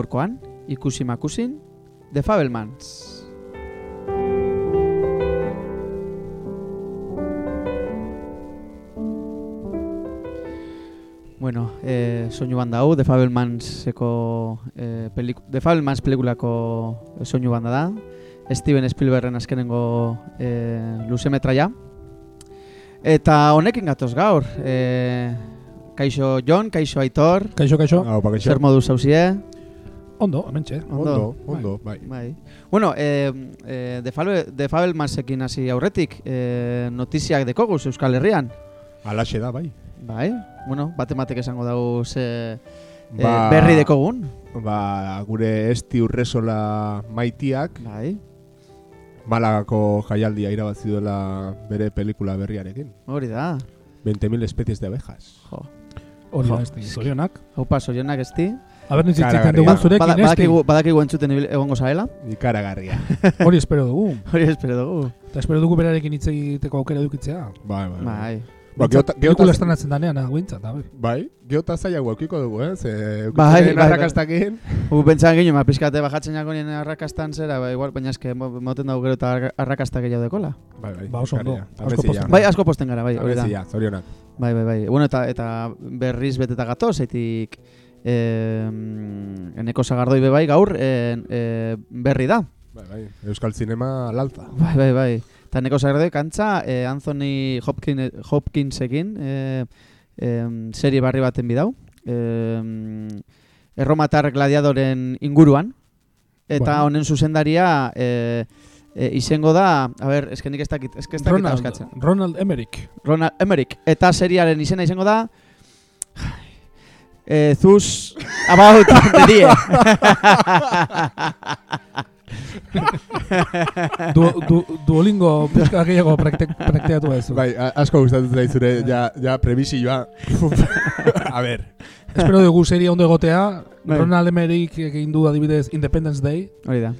gaurkoan, ikusi makusin, The Fabelmans. Bueno, eh, soinu banda hau, The Fabelmanseko eh, peliku, The Fabelmans pelikulako soinu banda da. Steven Spielbergen azkenengo eh, luzemetraia. Eta honekin gatoz gaur. Eh, kaixo Jon, kaixo Aitor, Kaixo, kaixo. Hau, pa, zer modu zauzie? Ondo, hementxe. Ondo, ondo, bai. Bai. Bueno, eh, eh, de, Fabel, de Fabelmansekin hasi aurretik, eh, notiziak dekoguz Euskal Herrian. Alaxe da, bai. Bai, bueno, bate matek esango dago ze eh, Ba- berri dekogun. Ba, gure esti urresola maitiak, Bai, Malagako jaialdia irabazi duela bere pelikula berriarekin. hori da. 20.000 especies de abejas. Jo. Hori da, zorionak. Hau paso, jonak ezti. Aber niz Karagarria. hitzitzen dugun zurekin, Bada- ez? badakigu, badakigu entzuten egongo zaela. Ikaragarria. Hori espero dugu. Hori espero dugu. Eta espero dugu berarekin hitz egiteko aukera edukitzea. bai, bai. Bai. Ba, geota, Pelikula geota, estrenatzen danean, ah, guintzat, a ber. bai, geota zaila guaukiko dugu, eh? Ze, Bai, eukitzen bai, arrakastakin. Gu pentsan ginen, ma pizkate bajatzen jako nien arrakastan zera, ba, igual, baina eske mo- moten dago gero eta arra- arrakasta gehiago dekola. Bai, bai. Ba, oso ondo. Asko pozten Bai, asko posten gara, bai, hori da. Amezia, zorionak. Bai, bai, bai. Bueno, eta, eta berriz beteta gatoz, etik eh, eneko sagardoi be bai gaur eh, eh, berri da. Bai, bai. Euskal Zinema lalza. Bai, bai, bai. Eta eneko sagardoi kantza eh, Anthony Hopkins, Hopkinsekin eh, eh, serie barri baten bidau. Eh, erromatar gladiadoren inguruan. Eta Bueno. honen zuzendaria eh, eh, izango da, a ber, eske nik ez dakit, eske ez dakit Ronald. Ronald Emmerich. Ronald Emmerich. Eta seriaren izena izango da... Eh, Thus About the Deer. Du, du, duolingo pizka gehiago praktek, prakteatu ez. Bai, asko gustatzen zaizure, ja, ja prebisioa. A ber. Espero dugu seria ondo egotea. Bai. Ronald Emmerich egin du adibidez Independence Day. Hori da.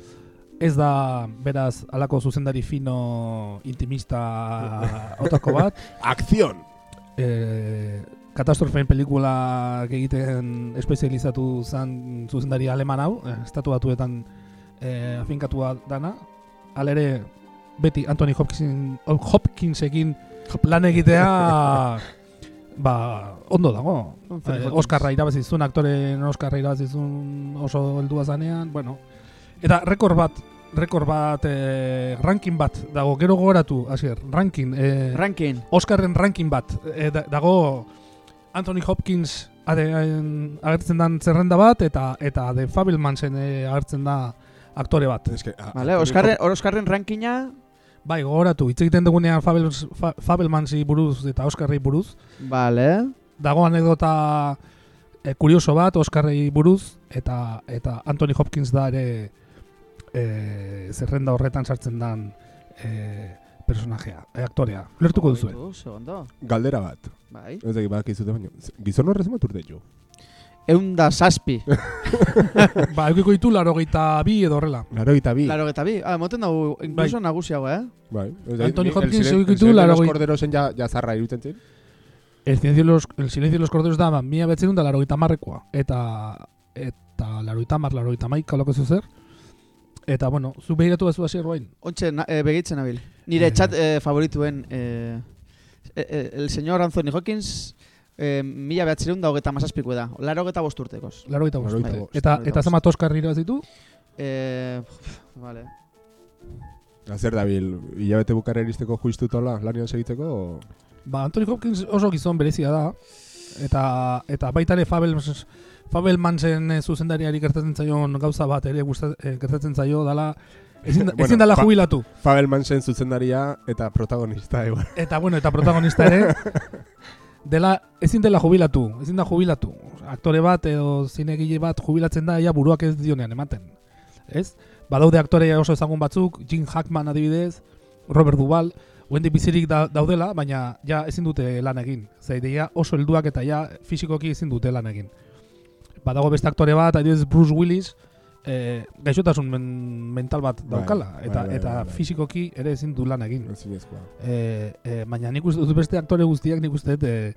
Ez da, beraz, alako zuzendari fino intimista otako bat. Akzion! e, katastrofeen pelikula egiten espezializatu zen zuzendari aleman hau, eh, estatu batuetan e, afinkatua dana. Alere, beti Anthony Hopkins, Hopkinsekin lan egitea ba, ondo dago. Eh. Oscarra irabazizun, aktoren Oscarra irabazizun oso heldua zanean, bueno. Eta rekord bat, rekord bat, eh, ranking bat dago, gero gogoratu, hasier, ranking, eh, Rankin. Oscarren ranking bat eh, da- dago Anthony Hopkins en- agertzen dan zerrenda bat eta eta The Fabelmansen eh, agertzen da aktore bat. Eske, a- Vale, Anthony Oscarren, Hop- Oscarren rankina, Bai, gogoratu, hitz egiten dugunean Fabels, Fa, Fabelmansi buruz eta Oscarrei buruz. vale. Dago anekdota eh, kurioso bat Oscarrei buruz eta eta Anthony Hopkins da ere eh, zerrenda horretan sartzen dan eh, personajea, eh, aktorea. Lertuko duzu. Galdera bat. Bai. Ez dakit badakizute baino. Gizon horrez zenbat urte ditu? Eun da saspi. ba, eukiko ditu laro bi edo horrela. Laro eta bi. Laro bi. Ah, moten dugu, incluso nagusiago, eh? Bai. Anthony Hopkins el el ditu silencio laro los goi- corderosen ja, ja zarra irutzen zin. El silencio los, el silencio de los corderos da, mila betzen da laro marrekoa. Eta, eta laro gita mar, laro gita maika, loko zer. Eta, bueno, zu behiratu bezu hasi erroain. Ontxe, na, eh, begitzen nabil. Nire Eh. txat eh, favorituen, eh, eh, el señor Anthony Hawkins, eh, mila behatzireun da hogeta mazazpiko da. Laro hogeta bosturtekoz. Laro gita bost. Laurogeita Bai. bost. Eta, eta bost. zemat Oscar irabazitu? Eh, vale. Zer dabil, hilabete bukara iristeko juistutola lanian segitzeko? o- Ba, Anthony Hopkins oso gizon berezia da. Eta, eta baita ere Fabel, Fabelmansen eh, zuzendariari gertatzen zaion gauza bat ere gusta, eh, gertatzen zaio dala ezin, da- Bueno, ezin dala fa- jubilatu. Fabelmansen zuzendaria eta protagonista, igual. Eta bueno, eta protagonista ere dela ezin dela jubilatu, ezin da jubilatu. Aktore bat edo zinegile bat jubilatzen da ja buruak ez dionean ematen. Ez? Badaude aktore oso ezagun batzuk, Jim Hackman adibidez, Robert Duvall, Wendy bizirik da, daudela, baina ja ezin dute lan egin. Zaideia oso helduak eta ja fisikoki ezin dute lan egin. Badago beste aktore bat, adibidez Bruce Willis, eh, gaixotasun men, mental bat Bai, daukala, bai, eta, bai, eta bai, bai. fisikoki ere ezin du lan egin. Ezinezkoa. E, e, baina nik uste dut beste aktore guztiak nik uste dut e,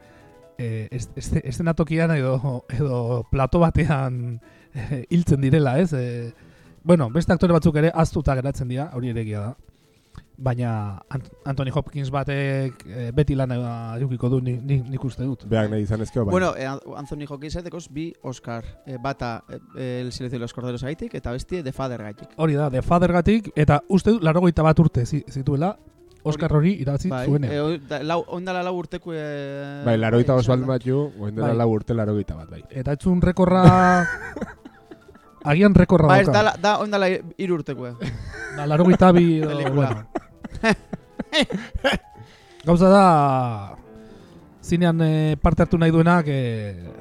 e, ez- ez- eszenatokian edo, edo plato batean hiltzen direla, ez? E, bueno, beste aktore batzuk ere aztuta geratzen dira, hori ere egia da. Baina Ant Anthony Hopkins batek e, beti lan edukiko du ni, ni, nik uste dut. Beak nahi izan ezkeo, bai. Bueno, eh, Anthony Hopkins dekoz bi Oscar. Eh, bata eh, El silencio de los corderos gaitik eta bestie The Father gaitik. Hori da, The Fathergatik, eta uste dut, larogeita bat urte zi- zituela, Oscar hori irabazi Bai, zuenean. eh, da- lau, ondala lau urteku... Eh, Bai, larogeita bai, bat bat dela Bai. lau urte larogeita bat, bai. Eta etzun rekorra... Agian rekorra Ba, ez dauka. da, da ondala eh. Da, larogeita bi... edo, Pelikula. bueno. Gauza da... Zinean eh, parte hartu nahi duenak... Eh,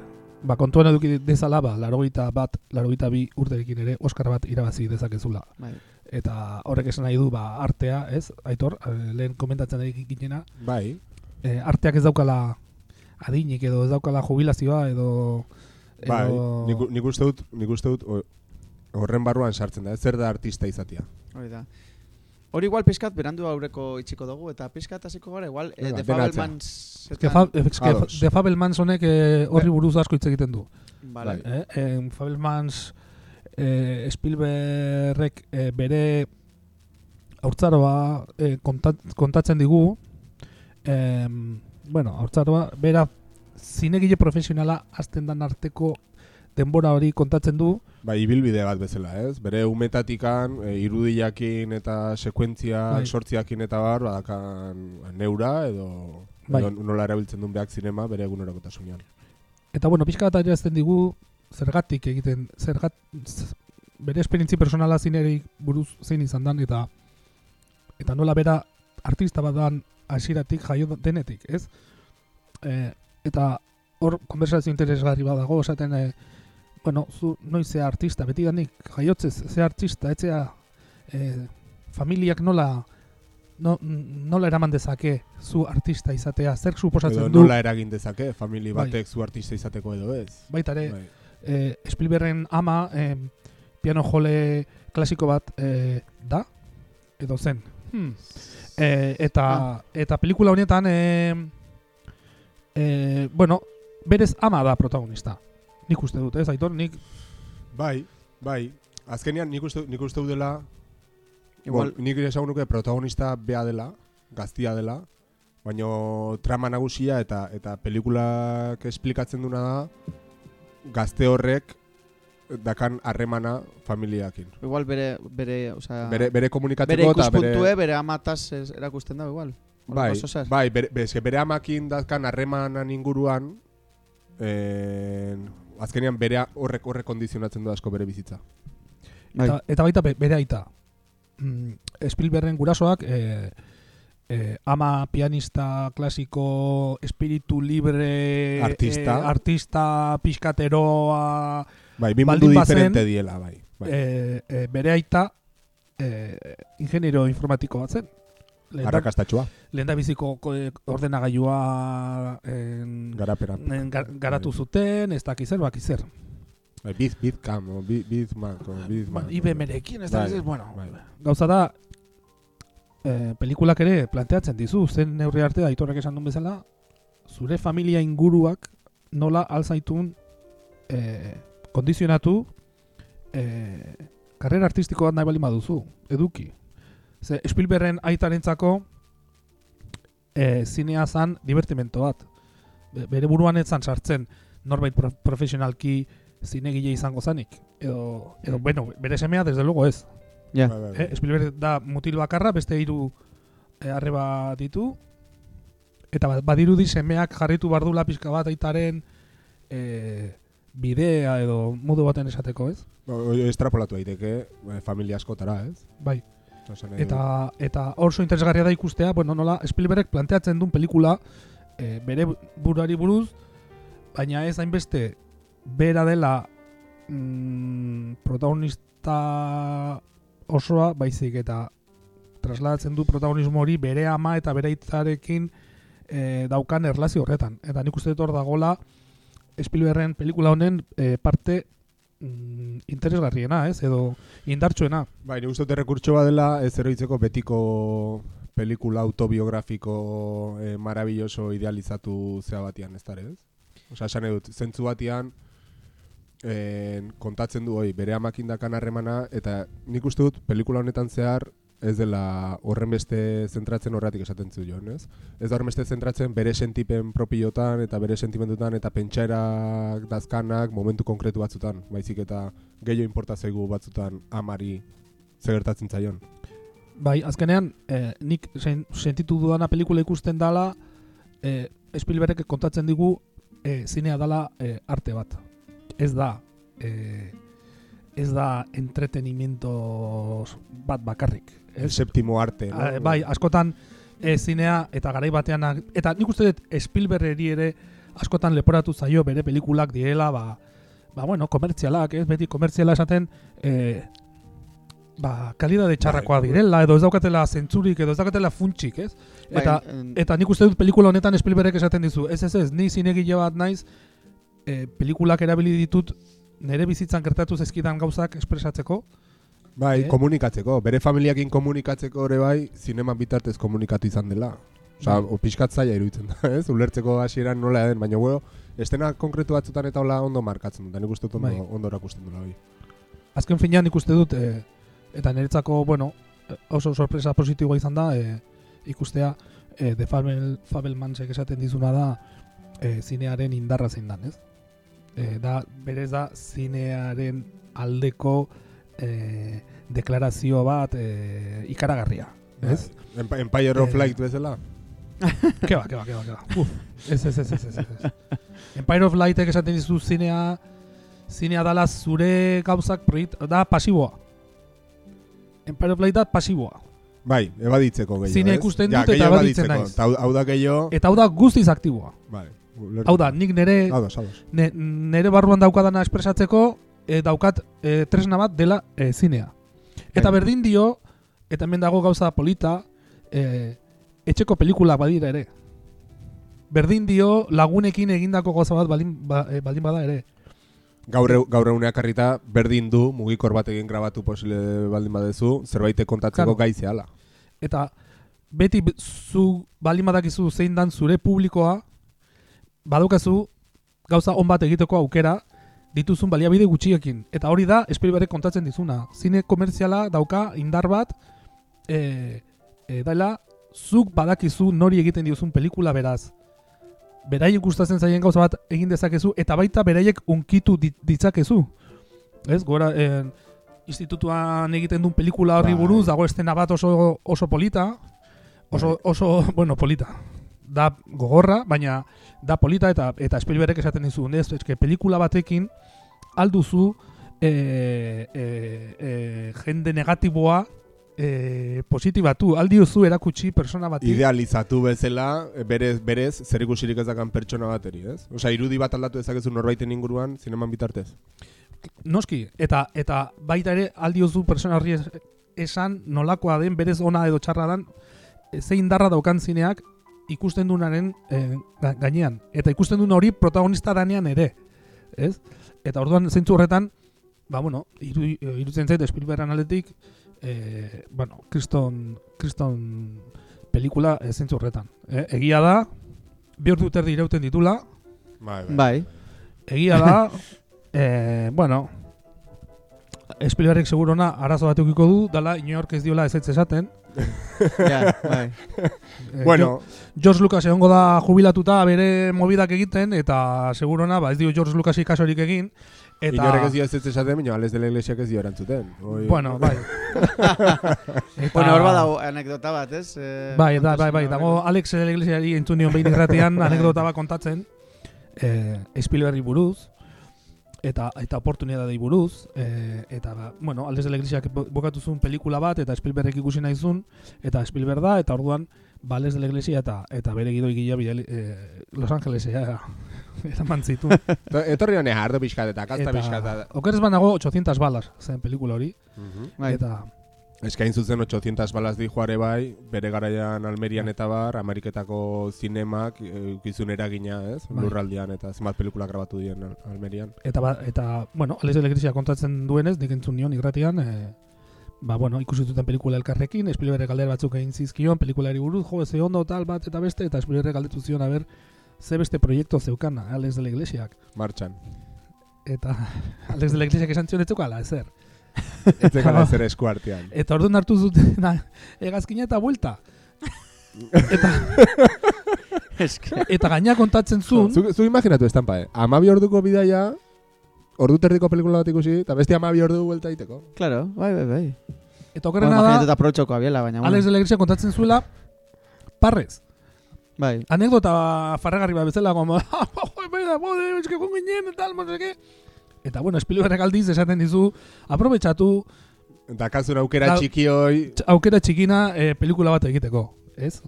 ba, kontuan eduki dezala, ba, larogeita bat, larogeita bi urterekin ere Oscar bat irabazi dezakezula. Bai. Eta horrek esan nahi du, ba, artea, ez? Aitor, eh, lehen komentatzen ari ginena, Bai, eh, arteak ez daukala adinik edo ez daukala jubilazioa edo... bai, edo- nik, nik uste dut, nik uste dut, o- horren barruan sartzen da, ez zer da artista izatea. Hori da. Hori igual pizkat berandu aurreko itxiko dugu eta pizkat hasiko gara igual eh, The. Fabelmans. The honek eh, horri buruz asko hitz egiten du. Vale. Bai. Eh? Eh, Fabelmans eh, Spielbergek eh, bere haurtzaroa eh, kontat, kontatzen digu. Eh, bueno, haurtzaroa, bera zinegile profesionala azten dan arteko denbora hori kontatzen du. Bai, ibilbide bat bezala, ez? Bere umetatikan, e, irudiakin eta sekuentzia Bai. sortziakin eta bar, badakan neura edo, Bai. edo nola erabiltzen duen behak zinema bere egunerokotasunean. Eta bueno, pixka bat adierazten digu zergatik egiten, zergat, bere esperientzi personala zineri buruz zein izan dan eta eta nola bera artista bat dan hasieratik jaio denetik, ez? E, eta hor konversazio interesgarri bat dago, esaten, e, bueno, zu noiz zea artista, beti danik jaiotzez ze artista, etzea e, familiak nola no, nola eraman dezake zu artista izatea, zer suposatzen Edo du nola eragin dezake, famili Bai. batek zu artista izateko edo ez. baita ere, Bai. eh, Spielbergen ama eh, piano jole klasiko bat eh, da edo zen. Hmm. Eh, eta eta pelikula honetan eh, eh, bueno, berez ama da protagonista. Nik uste dut, ez, Aitor? Nik Bai, bai. Azkenean nik uste, nik uste dut dela, Igual, Bon, nik esango nuke protagonista bea dela, gaztia dela, baina trama nagusia eta eta pelikulak esplikatzen duna da gazte horrek dakan harremana familiakin. igual bere, bere, o sea, Bere, bere bere komunikatzeko eta ikuspuntue, bere... bere amataz erakusten da igual. Bai, bai bere, be- eske bere amakin dakan harremanan inguruan en, azkenean bere horrek horrek kondizionatzen du asko bere bizitza. Bai. eta, eta baita be- bere aita. Mm, Spielbergen gurasoak eh, eh, ama pianista klasiko espiritu libre Artista. eh, artista pixkateroa Bai, bi mundu diferente diela, bai. bai. eh, eh, bere aita eh, ingeniero informatiko bat zen. Arrakastatxua, lehen da biziko ko- eh, ordenagailua gar, garatu zuten, ez dakiz zer, bakiz zer. Bai, Biz, bizkam, o bi- bizmak, o bizmak. Bueno, IBMrekin, ez dakiz Bai, bueno, bai. gauza da, eh, pelikulak ere planteatzen dizu, zen neurri arte aitorrek esan duen bezala, zure familia inguruak nola alzaitun eh, kondizionatu eh, karrera artistiko bat nahi bali baduzu, eduki. Ze Spielbergen aitarentzako eh, zinea zan divertimento bat. Be- Bere buruan ez zan sartzen norbait pro profesionalki zinegile izango zanik. Edo, edo bueno, bere semea desde luego ez. Ja. Bai, bai, bai. Eh, Spielberg da mutil bakarra, beste hiru eh, arreba ditu. Eta ba- badirudi semeak jarritu bardula pixka bat aitaren eh, bidea edo modu baten esateko, ez? Ba, Estrapolatu daiteke eh, familia askotara, ez? Bai. Eta eta oso interesgarria da ikustea, bueno, nola Spielberg planteatzen duen pelikula eh, bere buruari buruz, baina ez hainbeste bera dela mm, protagonista osoa baizik eta trasladatzen du protagonismo hori bere ama eta bere hitzarekin eh, daukan erlazio horretan. Eta nik uste dut hor dagola Spielbergen pelikula honen eh, parte mm, interesgarriena, ez? Edo indartsuena. Bai, ni uste dut errekurtso bat dela ez eroitzeko betiko pelikula autobiografiko eh, maravilloso idealizatu zea batian, ez dara, ez? Osa, esan edut, zentzu batian, eh, kontatzen du, hoi, bere amakin dakan harremana, eta nik uste dut, pelikula honetan zehar, ez dela horren beste zentratzen horretik esaten zu joan, ez? Ez da horren beste zentratzen bere sentipen propiotan eta bere sentimentutan eta pentsaerak dazkanak momentu konkretu batzutan, baizik eta gehiago inporta zaigu batzutan amari zer zaion. Bai, azkenean, eh, nik sen, sentitu dudana pelikula ikusten dala, eh, Spielbergek kontatzen digu eh, zinea dala eh, arte bat. Ez da, eh, ez da entretenimiento bat bakarrik. El séptimo arte, no? Eh, bai, askotan eh, zinea eta garai batean eta nik uste dut Spielbergeri ere askotan leporatu zaio bere pelikulak direla, ba, ba bueno, komertzialak, ez beti komertziala esaten eh, ba, kalidade txarrakoa Bai, direla, edo ez daukatela zentzurik, edo ez daukatela funtsik, ez? Eta, Bai, en- eta nik uste dut pelikula honetan Spielbergek esaten dizu, ez ez ez, ni zinegile bat naiz, e, pelikulak erabili ditut nire bizitzan gertatu zezkidan gauzak espresatzeko, Bai, Eh? komunikatzeko, bere familiakin komunikatzeko ere bai, zineman bitartez komunikatu izan dela. Osa, Bai. o pixkat zaila iruditzen da, ez? Ulertzeko hasieran nola den, baina bueno, estena konkretu batzutan eta hola ondo markatzen dut, nik uste dut ondo, Bai. ondo erakusten dela bai. azken finean ikuste dut, e, eta niretzako, bueno, oso sorpresa positiboa izan da, e, ikustea, e, The Fabel, Fabelmansek esaten dizuna da, e, zinearen indarra zein dan, ez? E, da, berez da, zinearen aldeko e, deklarazio bat e, ikaragarria, ez? Emp Empire of Eh, Light bezala? Ke ba, ke ba, ke ba, ke ba. Uf, ez, ez, ez, ez, ez, ez. Empire of Lightek esaten dizu zinea, zinea dala zure gauzak proiekt, da pasiboa. Empire of Light da pasiboa. Bai, ebaditzeko gehiago, Zine ikusten Ja, dut eta ebaditzen naiz. Eta hau- hau da gehiago... Eta hau da guztiz aktiboa. Bai. Hau da, nik nere, Ados, ados. ne, nere barruan daukadana espresatzeko, e, daukat e, tresna bat dela e, zinea. Eta Bai. berdin dio, eta hemen dago gauza polita, e, etxeko pelikula badira ere. Berdin dio lagunekin egindako gauza bat baldin, ba, e, baldin bada ere. Gaur, gaur eguneak harrita, berdin du, mugikor bat egin grabatu posible baldin badezu, zerbait kontatzeko Claro. gai zehala. Eta beti zu baldin badakizu zein dan zure publikoa, badaukazu gauza on bat egiteko aukera dituzun baliabide gutxiekin. Eta hori da Spielbergek kontatzen dizuna. Zine komertziala dauka indar bat e, e, dela zuk badakizu nori egiten diozun pelikula beraz. Beraiek gustatzen zaien gauza bat egin dezakezu eta baita beraiek unkitu dit- ditzakezu. Ez, gora, eh, institutuan egiten duen pelikula horri Bai. buruz, dago estena bat oso, oso polita, oso, Bai. oso, bueno, polita. Da gogorra, baina da polita eta eta Spielbergek esaten dizu, ez, eske pelikula batekin alduzu e, e, e, jende negatiboa e, positibatu, aldiozu erakutsi persona bati. Idealizatu bezala, berez, berez, zer ikusirik ez dakan pertsona bateri, ez? Osea, irudi bat aldatu dezakezu norbaiten inguruan, zineman bitartez. Noski, eta eta baita ere aldiozu persona horri es- esan nolakoa den, berez ona edo txarra dan, e, ze indarra daukan zineak ikusten dunaren e, ga- gainean. Eta ikusten duen hori protagonista danean ere. Ez? Eta orduan zentzu horretan, ba bueno, iru, e, irutzen zait Spielbergan aldetik, e, bueno, kriston, kriston pelikula e, zentzu horretan. E, egia da, bi ordu terdi irauten ditula, Bai, Bai. Egia da, eh, bueno, Spielbergek segurona arazo bat eukiko du, dala inork ez diola ez esaten. ja, bai. Eh, Bueno, George Lucas egongo da jubilatuta bere mobidak egiten, eta segurona, ba, ez dio George Lucasi kasorik egin. Eta, inorek ez dio ez esaten, baina ales dela iglesiak ez dio erantzuten. Oi- bueno, bai. Eta- Bueno, hor badago anekdota bat, ez? Eh, Bai, da, bai, bai, dago. Alex de la Iglesiari entzun nion behin irratian anekdota bat kontatzen eh, Spielbergri buruz eta eta oportunidadei buruz eh, eta ba, bueno, Alex de la Iglesiak bo- bokatu zuen pelikula bat eta Spielbergek ikusi nahi zuen eta Spielberg da eta orduan ba, Alex de la Iglesia eta eta bere gidoi gila bidali, eh, Los Angelesea eraman zituen To- Etorri honea, ardo pixkat eta kazta pixkat. eta okerez banago 800 balas zen pelikula hori Mhm. Bai. eta Eskain zuzen 800 balaz di joare bai, bere garaian Almerian eta bar, Ameriketako zinemak eh, ukizun eragina, ez? Bai. Lurraldean eta zenbat pelikula grabatu dien Al- Almerian. Eta, ba, eta bueno, Alex de la Iglesia kontatzen duenez, nik entzun nion irratian, e, ba, bueno, ikusi zuten pelikula elkarrekin, Spielberg galdera batzuk egin zizkion, pelikulari buruz, jo, ze ondo tal bat eta beste, eta Spielberg galdetu zion, a ber, ze beste proiektu zeukana, Alex de la Iglesiak. Martxan. Eta Alex de la Iglesiak esan zion etzukala, ezer. Ez zekala zer esku artean. Eta orduan hartu zuten hegazkina eta buelta. eta, eta gaina kontatzen zuen, Zu, zu imaginatu estampa, eh? Amabi orduko bidaia, ordu terdiko pelikula bat ikusi, eta beste amabi ordu buelta iteko. Claro, bai, bai, bai. eta okerrena da, eta protxoko abiela, baina bueno. Alex de la Iglesia kontatzen zuela, parrez. Bai, Anekdota farragarri bat bezala, como, "Ah, joder, eske ginen, tal, no sé qué. Eta, bueno, Spielberg aldiz esaten dizu, aprobetxatu Eta kazun aukera Da- txiki hoi, tx- aukera txikina eh, pelikula bat egiteko, ez?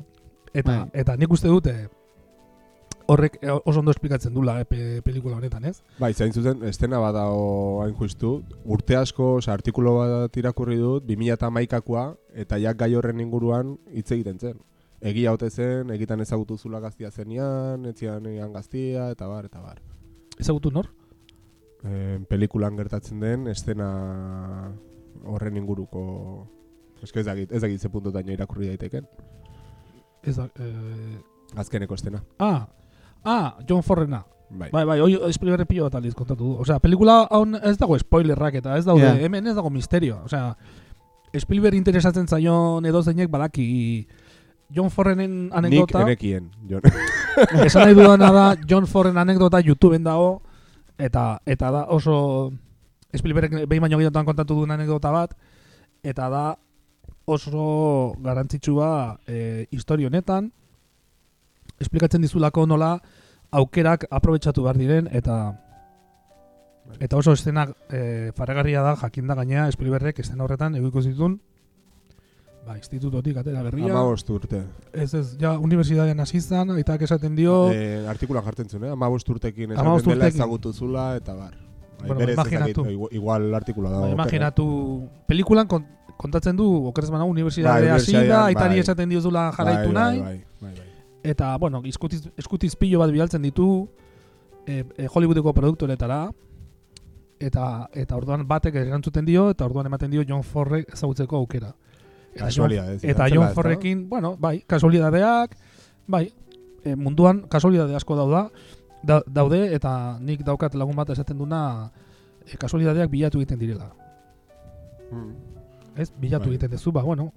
Eta, Bai. eta nik uste dute horrek eh, oso ondo esplikatzen dula eh, pe, pelikula honetan, ez? bai, zain zuzen, estena bat dago hain justu, urte asko, oza, artikulo bat irakurri dut, 2008akoa, eta jak gai horren inguruan hitz egiten zen. Egia ote zen, egitan ezagutu zula gaztia zenian, etzian egan gaztia, eta bar, eta bar. Ezagutu nor? E, pelikulan gertatzen den estena horren inguruko eske ez dakit, ez dakit ze puntotaino irakurri daiteken. Ez da, eh, Azkeneko estena. ah, ah, John Forrena. Bai. Bai, bai, hoi Spielberg pilo bat aldiz kontatu du. Osea, pelikula hon ez dago spoilerrak eta ez daude, Ja. hemen ez dago misterio. Osea, Spielberg interesatzen zaion edo zeinek badaki John Forrenen Nik anekdota, enekien, Jon. esan nahi dudana da John Forren anekdota YouTubeen dago, eta eta da oso Spielberg behin baino gehiagotan kontatu duen anekdota bat, eta da oso garrantzitsua e, historia honetan, esplikatzen dizulako nola aukerak aprobetxatu behar diren, eta eta oso estena e, faragarria da, jakinda gainea Spielbergek estena horretan egiko zituen, ba, institutotik atera berria, Amabost urte. ez ez, ja, unibertsitatean hasi izan, aitak esaten dio, Eh, artikulan jartzen zuen, eh? Amabost urtekin esaten dela ezagutu zula, eta bar. Bai, Bueno, berez ez imaginatu. dakit, igual, artikula dago. Ba, imaginatu, pelikulan kon, kontatzen du, okerez bana, unibertsitate Bai, da, unibertsitatean, aitari bai. esaten diozula jarraitu bai, nahi, Bai, bai, bai, bai. eta, bueno, eskutiz, eskutiz pilo bat bialtzen ditu e, e, Hollywoodeko produktoretara, eta eta orduan batek erantzuten dio, eta orduan ematen dio John Forrek ezagutzeko aukera. Kasualidadez, eta John? Forrekin, bueno, bai, kasualidadeak, bai, e, munduan kasualidade asko dauda, da, daude, eta nik daukat lagun bat esaten duna e, kasualidadeak bilatu egiten direla. Mm. Ez, bilatu Bai. egiten duzu, ba, bueno,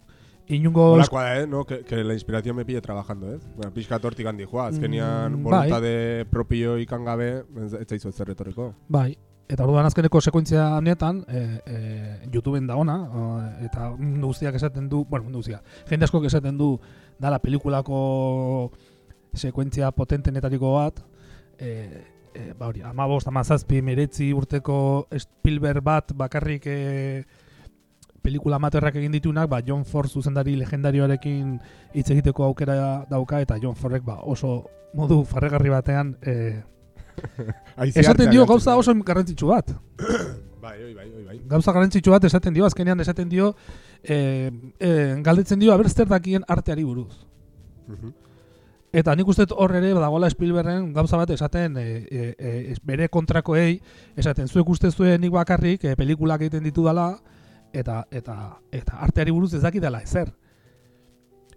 inungo... Holakoa da, eh, no? Que, que la inspiración me pille trabajando, ez? Bueno, pixka tortik handi joa, azkenian Mm, voluntade propio ikan gabe, ez zaizu zer retoriko. Bai, eta orduan azkeneko sekuentzia honetan, e, e, YouTubeen da ona, eta mundu guztiak esaten du, bueno, mundu guztiak, jende askok esaten du, dala pelikulako sekuentzia potentenetariko bat, e, e, ba hori, amabost, amazazpi, meretzi urteko Spielberg bat bakarrik e, pelikula amaterrak egin ditunak, ba John Ford zuzendari legendarioarekin hitz egiteko aukera dauka, eta John Fordek ba, oso modu farregarri batean e, Esaten dio gauza oso garrantzitsu bat. Bai, oi, bai, oi, bai. Gauza garrantzitsu bat esaten dio, azkenean esaten dio, e, e, galdetzen dio, aber zer dakien arteari buruz. Mhm. Eta nik uste hor ere dagoela Spielbergen gauza bat esaten e, e, e, bere kontrakoei, esaten zuek uste zuen nik bakarrik e, pelikulak egiten ditu dala, eta, eta, eta arteari buruz ez dakidala ezer.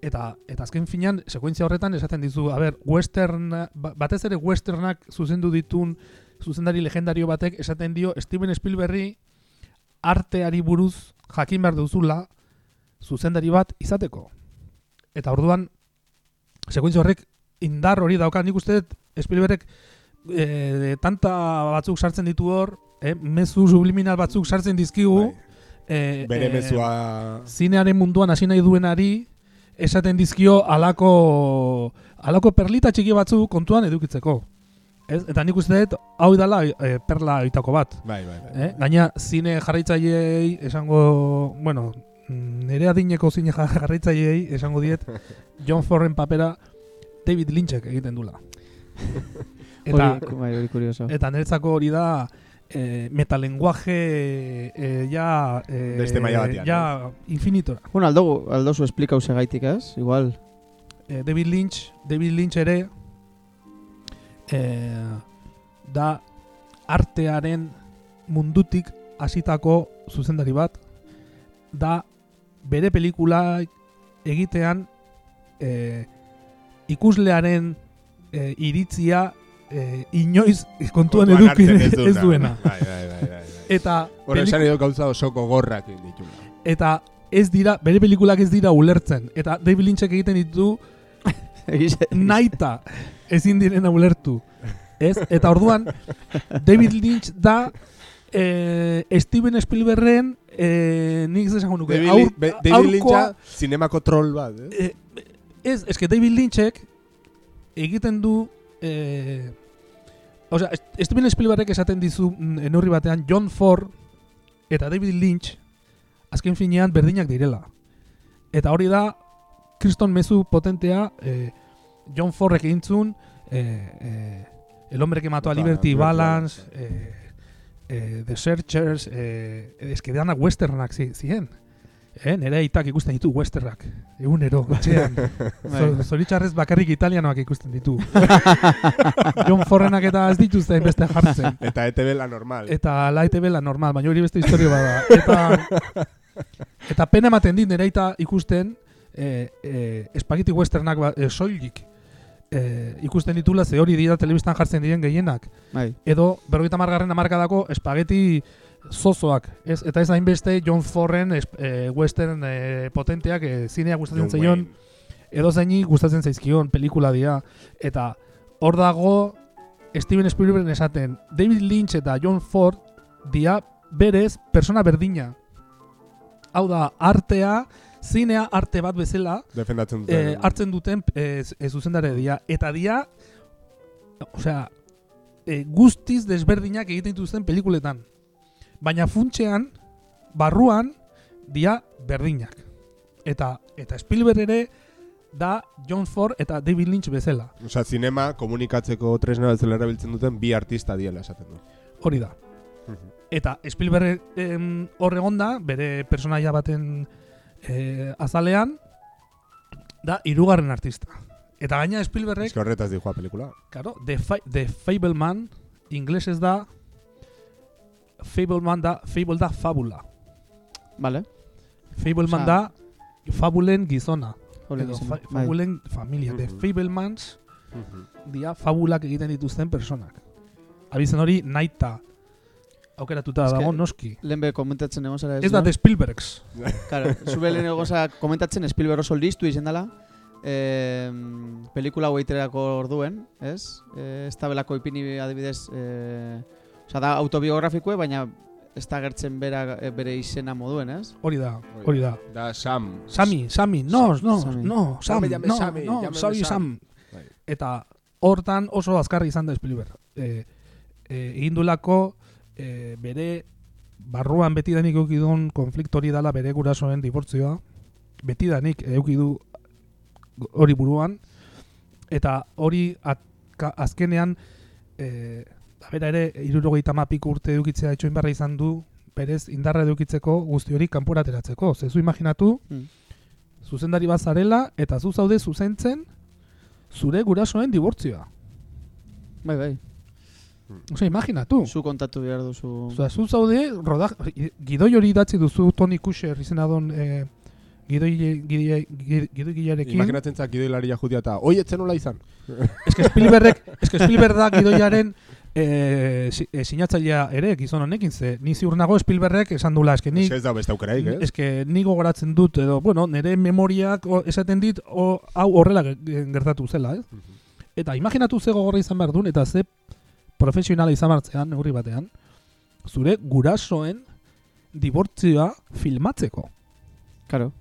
Eta, eta azken finean, sekuentzia horretan esaten dizu, a ber, western, ba- batez ere westernak zuzendu ditun zuzendari legendario batek esaten dio Steven Spielbergri arteari buruz jakin behar duzula zuzendari bat izateko. Eta orduan, sekuentzia horrek indar hori dauka, nik uste dut Spielbergek e, tanta batzuk sartzen ditu hor, eh, mezu subliminal batzuk sartzen dizkigu, Bai. eh, Bere eh, mezua... zinearen munduan hasi nahi duenari esaten dizkio alako alako perlita txiki batzu kontuan edukitzeko. Ez? Eta nik uste dut hau dela e, perla oitako bat. Bai, bai, bai. Eh? Gaina zine jarraitzaileei esango, bueno, nire adineko zine ja- jarraitzaileei esango diet John Forren papera David Lynchek egiten dula. Eta, Hori, bai, hori kurioso. eta niretzako hori da eh, metalenguaje eh, ja, eh, Beste maila batean, ja infinitora. Bueno, aldo, aldo zu esplikau segaitik, ez? Igual. eh, David Lynch, David Lynch ere eh, da artearen mundutik hasitako zuzendari bat, da bere pelikula egitean e, ikuslearen e, iritzia e, inoiz kontuan eduki ez, duena. Bai, bai, bai. Eta, Hor peliku- esan edo gauza osoko gorrak ditula. eta ez dira, bere pelikulak ez dira ulertzen. Eta David Lynchek egiten ditu naita ezin direna ulertu. Ez? Eta orduan, David Lynch da eh, Steven Spielbergen eh, nik ez esango nuke. David, aur- Be- David aurkoa- Lyncha zinemako troll bat, eh? eh, ez, eske David Lynchek egiten du eh, Osea, Steven Spielbergek esaten dizu mm, neurri batean John Ford eta David Lynch azken finean berdinak direla. Eta hori da kriston mezu potentea eh, John Fordek egin zuen eh, eh, El hombre que mató a Liberty Balance, eh, eh, The Searchers, eh, ez que danak westernak zi- ziren. Eh, nire aitak ikusten ditu westerrak, egunero, etxean. Zor- Zoritxarrez bakarrik italianoak ikusten ditu. John Forrenak eta ez dituzte beste jartzen. Eta ETB la normal. Eta la ETB la normal, baina hori beste historio bada. Eta, eta pena ematen dit nire aita ikusten eh, eh, espagiti westernak ba, eh, soilik eh, ikusten ditula ze hori dira telebistan jartzen diren gehienak. Bai. Edo berrogeita margarren amarkadako espageti zozoak. Ez, eta ez hainbeste John Forren eh, western eh, potenteak eh, zinea gustatzen John zaion Wayne. edo zeini gustatzen zaizkion pelikula dira eta hor dago Steven Spielberg esaten David Lynch eta John Ford dia berez persona berdina hau da artea zinea arte bat bezala Defendatzen duten. eh, hartzen duten z- eh, zuzendare dia eta dia osea eh, guztiz desberdinak egiten dituzten pelikuletan baina funtsean barruan dia berdinak eta eta Spielberg ere da John Ford eta David Lynch bezala Osea, zinema komunikatzeko tresna bezala erabiltzen duten bi artista diela esaten du. hori da Eta Spielberg em, hor egon da, bere personaia baten eh, azalean, da hirugarren artista. Eta gaina Spielbergek, Ez horretaz dijoa pelikula. claro, The, Fa The Fableman, inglesez da, Fableman da, Fable da fabula. Vale. Fableman da, fabulen gizona. Hori Edo gizona. fa Bai. fabulen familia. Mhm. Fablemans dia fabulak egiten dituzten personak. Abizen hori naita aukeratuta dago noski. Lehen be komentatzen egon zara Ez da no? The Spielbergs. Claro, zube lehen egoza komentatzen Spielberg oso listu izen dela. Eh, pelikula hau eiterako orduen, ez? Eh, ez da belako ipini adibidez, eh, oza, da autobiografikue, baina ez da gertzen bera, eh, bere izena moduen, ez? Hori da, hori da. Da Sam. Sami, Sami, no, no, Sami. no, Sam, llame no, Sami, no, Sami, Sam. Sam. Bai. Eta hortan oso azkarri izan da Spielberg. E, e, egin duelako e, bere barruan betidanik eukidun konflikto hori dala bere gurasoen dibortzioa. Betidanik eukidu hori buruan. Eta hori azkenean e, da bera ere irurogeita mapik urte edukitzea etxoin barra izan du berez indarra edukitzeko guzti hori kanpora ateratzeko. Zezu imaginatu, Mm. zuzendari bat zarela eta zu zaude zuzentzen zure gurasoen dibortzioa. Bai, bai. Osea, imaginatu. Zu kontatu behar duzu. Osea, zu zaude rodaj, gidoi hori idatzi duzu Tony Kusher izena don eh, gidoi, gidoi, gidoi, gidoiarekin. Imaginatzen zak gidoilaria judia eta, oi, etzen nola izan? Ez que Spielbergek, ez que Spielberg da gidoiaren eh, si, eh, sinatzailea ere gizon honekin ze ni ziur nago Spielbergek esan dula eske Ni, nik ez da beste aukeraik, ez? eske ni gogoratzen dut edo bueno, nire memoriak o, esaten dit o, hau horrela ge- gertatu zela, ez? Mhm. Eta imaginatu ze gogorra izan behar duen, eta ze profesionala izan martzean, neurri batean, zure gurasoen dibortzioa filmatzeko. Claro.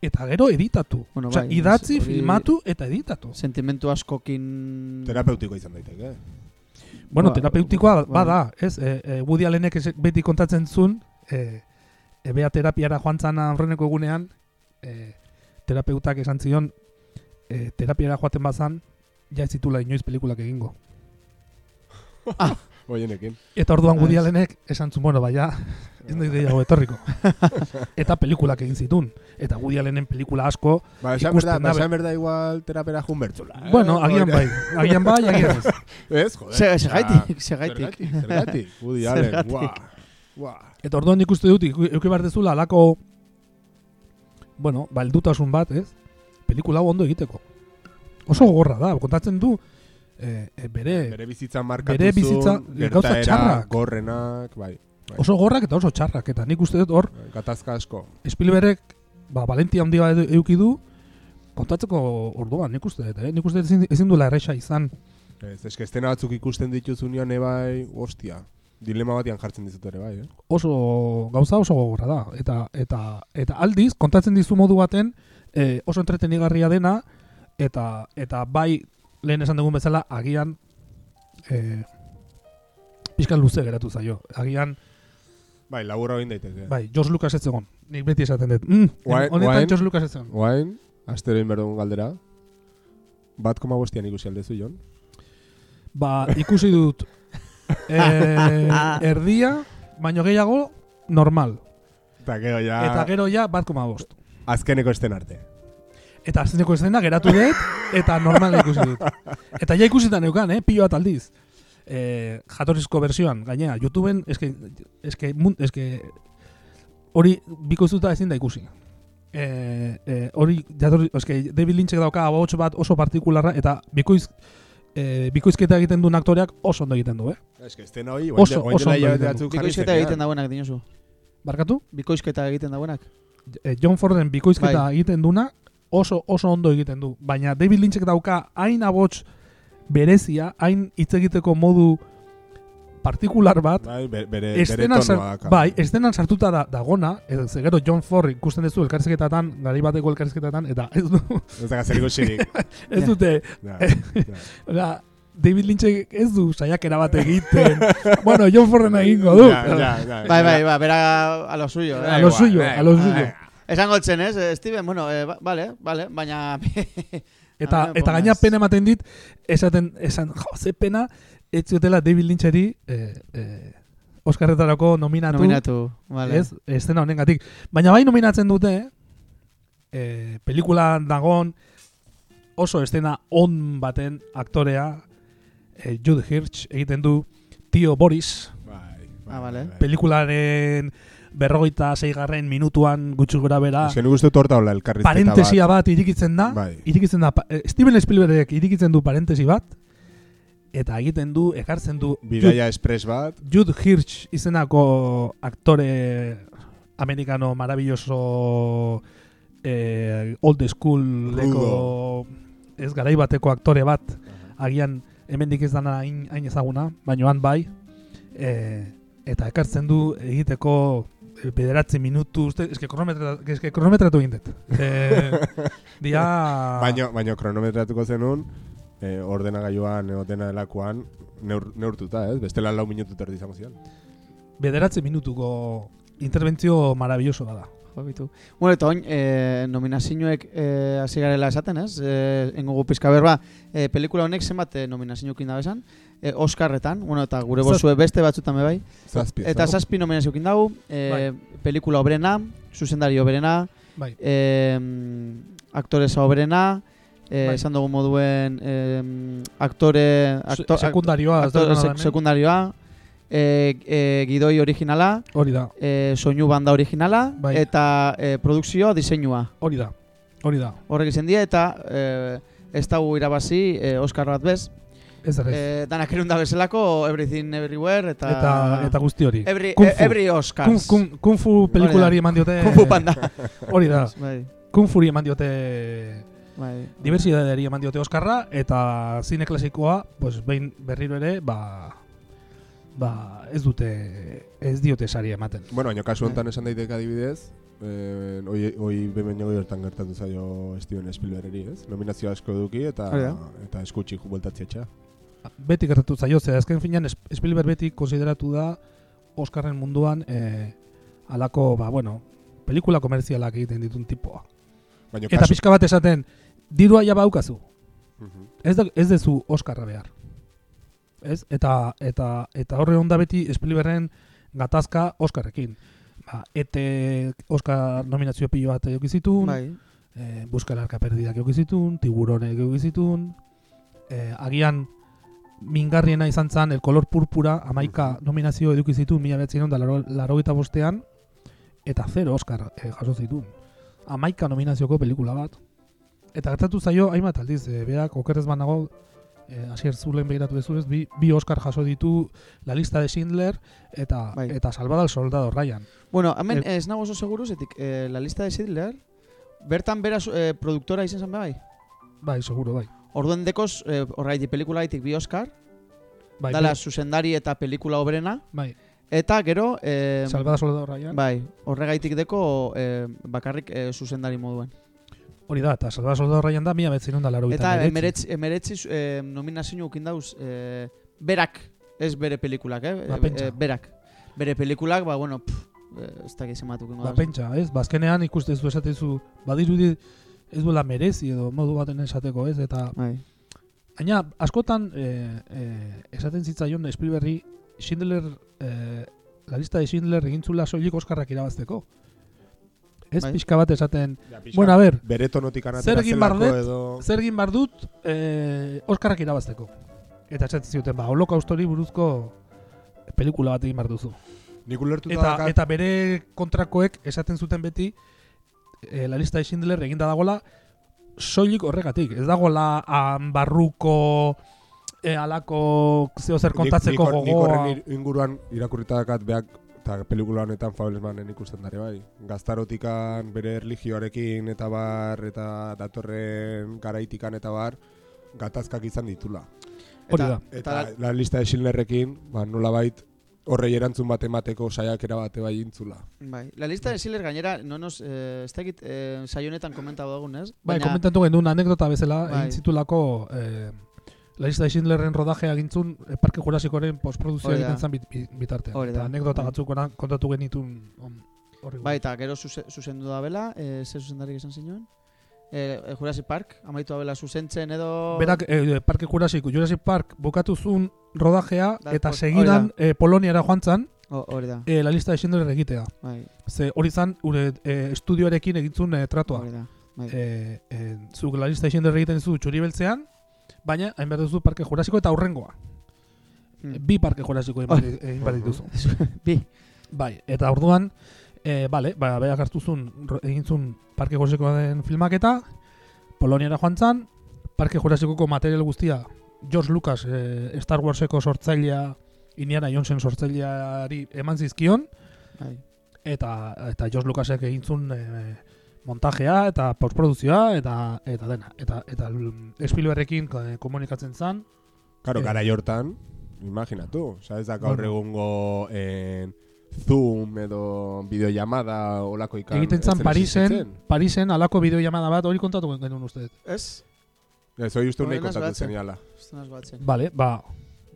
Eta gero editatu. Bueno, bai, idatzi, hori- filmatu eta editatu. Sentimentu askokin... Terapeutiko izan daiteke. Bueno, Ba- terapeutikoa ba- bada, ez? E, e, Woody Allenek beti kontatzen zuen, e, e, bea terapiara joan zana aurreneko egunean, e, terapeutak esan zion, e, terapiara joaten bazan, ja ez zitula inoiz pelikulak egingo. Oienekin. Eta orduan Ah, Woody. Allenek esan zuen, bueno, baina, ez nahi gehiago etorriko. eta pelikulak egin zitun. Eta Woody Allenen pelikula asko, Ba, esan Ikusten berda, da, ba, esan berda igual terapera jun bertzula. eh? bueno, agian bai, agian bai, agian ez. Ez, joder. Se, segaitik, Ah, segaitik. Zergatik. Woody Allen, Zergatik. guau. Guau. Eta orduan ikuste dut, euki behar dezula, alako bueno, ba, heldutasun bat, ez? Pelikula ondo egiteko. Oso gogorra da, kontatzen du, e, e, bere, Bere bizitzan markatu Bere bizitza, gertaera, txarrak. gorrenak, bai. Bai. oso gorrak eta oso txarrak, eta nik uste dut hor, Gatazka asko. Spielbergek, ba, valentia handia bat eduki du, kontatzeko orduan, nik uste dut, eh? nik uste dut ezin, ezin duela erresa izan, Ez, eske estena batzuk ikusten dituzunean ebai, ostia. Dilema batian jartzen dizut ere bai, eh? oso gauza oso gogorra da eta eta eta aldiz kontatzen dizu modu baten e, oso entretenigarria dena eta eta bai lehen esan dugun bezala agian e, pizkan luze geratu zaio agian Bai, laburra egin daiteke. bai George Lucas ez egon nik beti esaten dut mm, Guain- honetan guain- George Lucas ez egon Oain, astero egin behar dugun galdera. Bat koma bostian ikusi aldezu, Jon? ba ikusi dut e, erdia baino gehiago normal Eta gero ja... eta gero ja bat koma bost Azkeneko esten arte. Eta azteneko escena geratu dut eta normala ikusi dut. Eta ja ikusita neukan, eh, pilo bat Eh, jatorrizko versioan, gainea, YouTubeen eske eske eske hori bikoiztuta ezin da ikusi. Eh, eh, hori jatorri, eske David Lynchek dauka ahots bat oso partikularra eta bikoiz eh, bikoizketa egiten duen aktoreak oso ondo egiten du, eh? Ez que estena hoi, Oso- oso ondo egiten jarri Bikoizketa egiten dauenak dinosu. Barkatu? Bikoizketa egiten dauenak. John Forden bikoizketa Bai. egiten duna oso oso ondo egiten du. Baina David Lynchek dauka hain abots berezia, hain hitz egiteko modu partikular bat, Bai, bere, bere, bere estenan, tonua sar, dauka. bai, estenan sartuta da, dagona, edo ze gero John Ford ikusten duzu elkarrizketatan, gari bateko elkarrizketatan, eta ez, du, Ez da zer ikusirik. ez dute, ja. Osea, David Lynchek ez du saiakera bat egiten. bueno, John Forden egingo du. Bai, bai, bai, bera a lo suyo. A Eh? lo igual, suyo, a lo suyo. da Esango zen, ez? Eh, Steven, bueno, eh, ba- vale, vale, baina... Eta, Ah, eta gaina pena ematen dit, esaten, esan, jo, ze pena, ez ziotela David Lyncheri eh, eh, Oscarretarako nominatu, Nominatu, vale. ez, estena honengatik. Baina bai nominatzen dute, eh, pelikula dagon oso estena on baten aktorea, eh, Jude Hirsch egiten du Tio Boris, Bai, bai, Ah, vale. bai. pelikularen berrogeita zeigarren minutuan gutxi gora bera, nik uste dut horta hola elkarrizketa parentesia bat. bat irikitzen da, Bai. irikitzen da, eh, Steven Spielbergek irikitzen du parentesi bat, eta egiten du, ekartzen du Bidaia express bat. Jude Hirsch izenako aktore amerikano maravilloso eh, old school leko ez garai bateko aktore bat. Agian hemendik ez dana hain, hain ezaguna, baino han bai. Eh, eta ekartzen du egiteko bederatzi minutu, uste, eske, kronometra, eske kronometratu egin dut. Eh, dia... Baino, baino kronometratuko zenun, eh, ordenagailuan, dena delakoan, neur, neurtuta, ez? Bestela lau minutu terdi izango zian. Bederatzi minutuko interbentzio maravilloso da. Jo, bitu. Bueno, eta oin, eh, nominazioek eh, hasi garela esaten, ez? Eh, engogu pizka berba, eh, pelikula honek zenbat eh, nominazioekin da bezan? Eh, Oscarretan, bueno, eta gure bozue beste batzutan bai. Zazpi, Eta zazpi nominazioekin dago, eh, pelikula oberena, zuzendari oberena, Bai. eh, aktoresa oberena, eh, Bai. esan dugu moduen eh, aktore, akto, Se- sekundarioa, aktore sekundarioa, eh, eh, gidoi originala, Hori da, eh, soinu banda originala, Bai. eta eh, produkzioa, diseinua. hori da, hori da. Horrek izan dira, eta eh, ez dago irabazi eh, Oscar bat bez. Ez da, ez. Eh, danak erunda bezalako, Everything Everywhere, eta... eta, eta guzti hori. Every, Kung eh, Fu. every Oscars. Kung, kung, kung fu pelikulari eman diote... Kung Fu Panda. Hori da, bai, kung furi eman diote bai. diversitateari eman diote Oskarra, eta zine klasikoa, pues, behin berriro ere, ba, ba, ez dute, ez diote sari ematen. Bueno, baina kasu honetan esan daiteke adibidez, eh, hoi bemen jogoi hortan gertatu zaio Steven Spielbergeri, ez? Nominazio asko eduki eta Hori da. eta eskutsi bueltatzi etxea. Beti gertatu zaio, ze azken finean Spielberg beti konsideratu da Oskarren munduan eh, alako, ba, bueno, pelikula komerzialak egiten ditun tipoa. Baina Eta kasu... pixka bat esaten, dirua ja baukazu, Mhm. ez, da, ez dezu Oskarra behar. Ez? Eta, eta, eta horre onda beti Spielbergen gatazka Oskarrekin. Ba, ete Oscar nominazio pilo bat eduki zitun, Bai. eh, Busca el arca perdidak eduki zitun, Tiburonek eduki zitun, eh, agian mingarriena izan zen El color púrpura, amaika nominazio eduki zitun, mila behatzen da laro, bostean, eta zero Oscar eh, jaso zitun. amaika nominazioko pelikula bat. Eta gertatu zaio, hainbat aldiz, e, berak okerrez banago, e, asier zulen behiratu dezurez, bi, bi Oscar jaso ditu La lista de Schindler eta, Bai. eta Salvada al Soldado Ryan. Bueno, hemen Eh, ez nago oso seguru, zetik, eh, la lista de Sidler, bertan bera eh, produktora izen zen bai. Bai, seguro, bai. Orduen dekoz, eh, horregatik pelikula gaitik bi Oscar, Bai, dala bi- zuzendari eta pelikula oberena, bai. eta gero, eh, Salvada al Soldado Ryan. bai, horregaitik deko eh, bakarrik eh, zuzendari moduen. Hori da, eta Salvada al Soldado Ryan da, mila betzirun da laro Eta emeretzi, emeretzi eh, nominazio ukin dauz, eh, berak, ez bere pelikulak, eh? Ba, eh, berak. Bere pelikulak, ba, bueno, pff, eh, ez dakit zematuko. Ba, pentsa, ez? Bazkenean ikustezu esatezu, badirudi ez duela merezi edo modu baten esateko, ez? Eta, Bai. baina, askotan eh, eh, esaten zitzaion Spielbergri Schindler, eh, la lista de Schindler egintzula soilik Oskarrak irabazteko. Ez Bai. pixka bat esaten, Ja, pixka, bueno, a ber, bere tonotik Zer anatera egin behar zelako dut? edo... zer egin behar dut eh, Oskarrak irabazteko. Eta esaten zioten, ba, holokaustori buruzko pelikula bat egin behar duzu. Nik ulertuta Eta, dakat- eta bere kontrakoek esaten zuten beti e, la lista de Schindler eginda dagola soilik horregatik. Ez dagola han barruko e, alako zeo zer kontatzeko hor- Nik gogoa. horren inguruan irakurrita dakat beak eta pelikula honetan Fablesmanen ikusten dare bai. Gaztarotikan bere erlijioarekin eta bar eta datorren garaitikan eta bar gatazkak izan ditula. Hori Eta- da. Eta Eta- la lista de Schindlerrekin, ba, nolabait horrei erantzun bat emateko saiakera bate bai intzula. Bai. La lista de Schiller gainera, no nos, eh, ez dakit, eh, saio honetan komentatu dugun, ez? Bai, komentatu genuen anekdota bezala Bai. egin zitulako e, la lista de Schindlerren rodajea egintzun e, Parke Hori da. egiten zen bit, bit, bitartean. Eta anekdota batzuk kontatu genitun horri. Bai, eta gero zuze, zuzendu da bela, eh, ze zuzendarik izan zinuen? Eh, eh, Jurassic Park, amaitu da bela zuzentzen edo... Berak e, Parke Jurasiko, Jurassic Park bukatu zuen rodajea Da, eta segidan e, Poloniara joan zan O- Hori da, e, la lista de Schindler egitea. bai, Ze hori zan, ure e, estudioarekin egintzun e, tratua. hori da. Bai. E, e, zuk la lista de Schindler egiten zu txuri beltzean, baina hain behar duzu Parke Jurasiko eta aurrengoa. Mm. Bi Parke Jurasiko egin behar- behar dituzu. Bi. Bai, eta orduan, e, bale, ba, beak hartu zuen, ro- egin zuen Parke Jurassikoaren filmaketa, Poloniara joan zan, Parke Jurasikoko material guztia, George Lucas, e, Star Warseko sortzailea, Indiana Jonesen sortzaileari eman zizkion, Bai. eta eta George Lucasek egin zuen e, montajea eta postprodukzioa eta eta dena. Eta eta mm, Spielbergrekin e, komunikatzen zan, Karo, Eh. gara jortan, imaginatu, oza, ez da gaur Bueno. egungo en Zoom edo videollamada olako ikan. egiten zan zen Parisen. Parisen alako bideoiamada bat hori kontatu genuen uste. Ez? Ez, hori uste Horrenaz kontatu zeniala. Batzen. Vale, ba,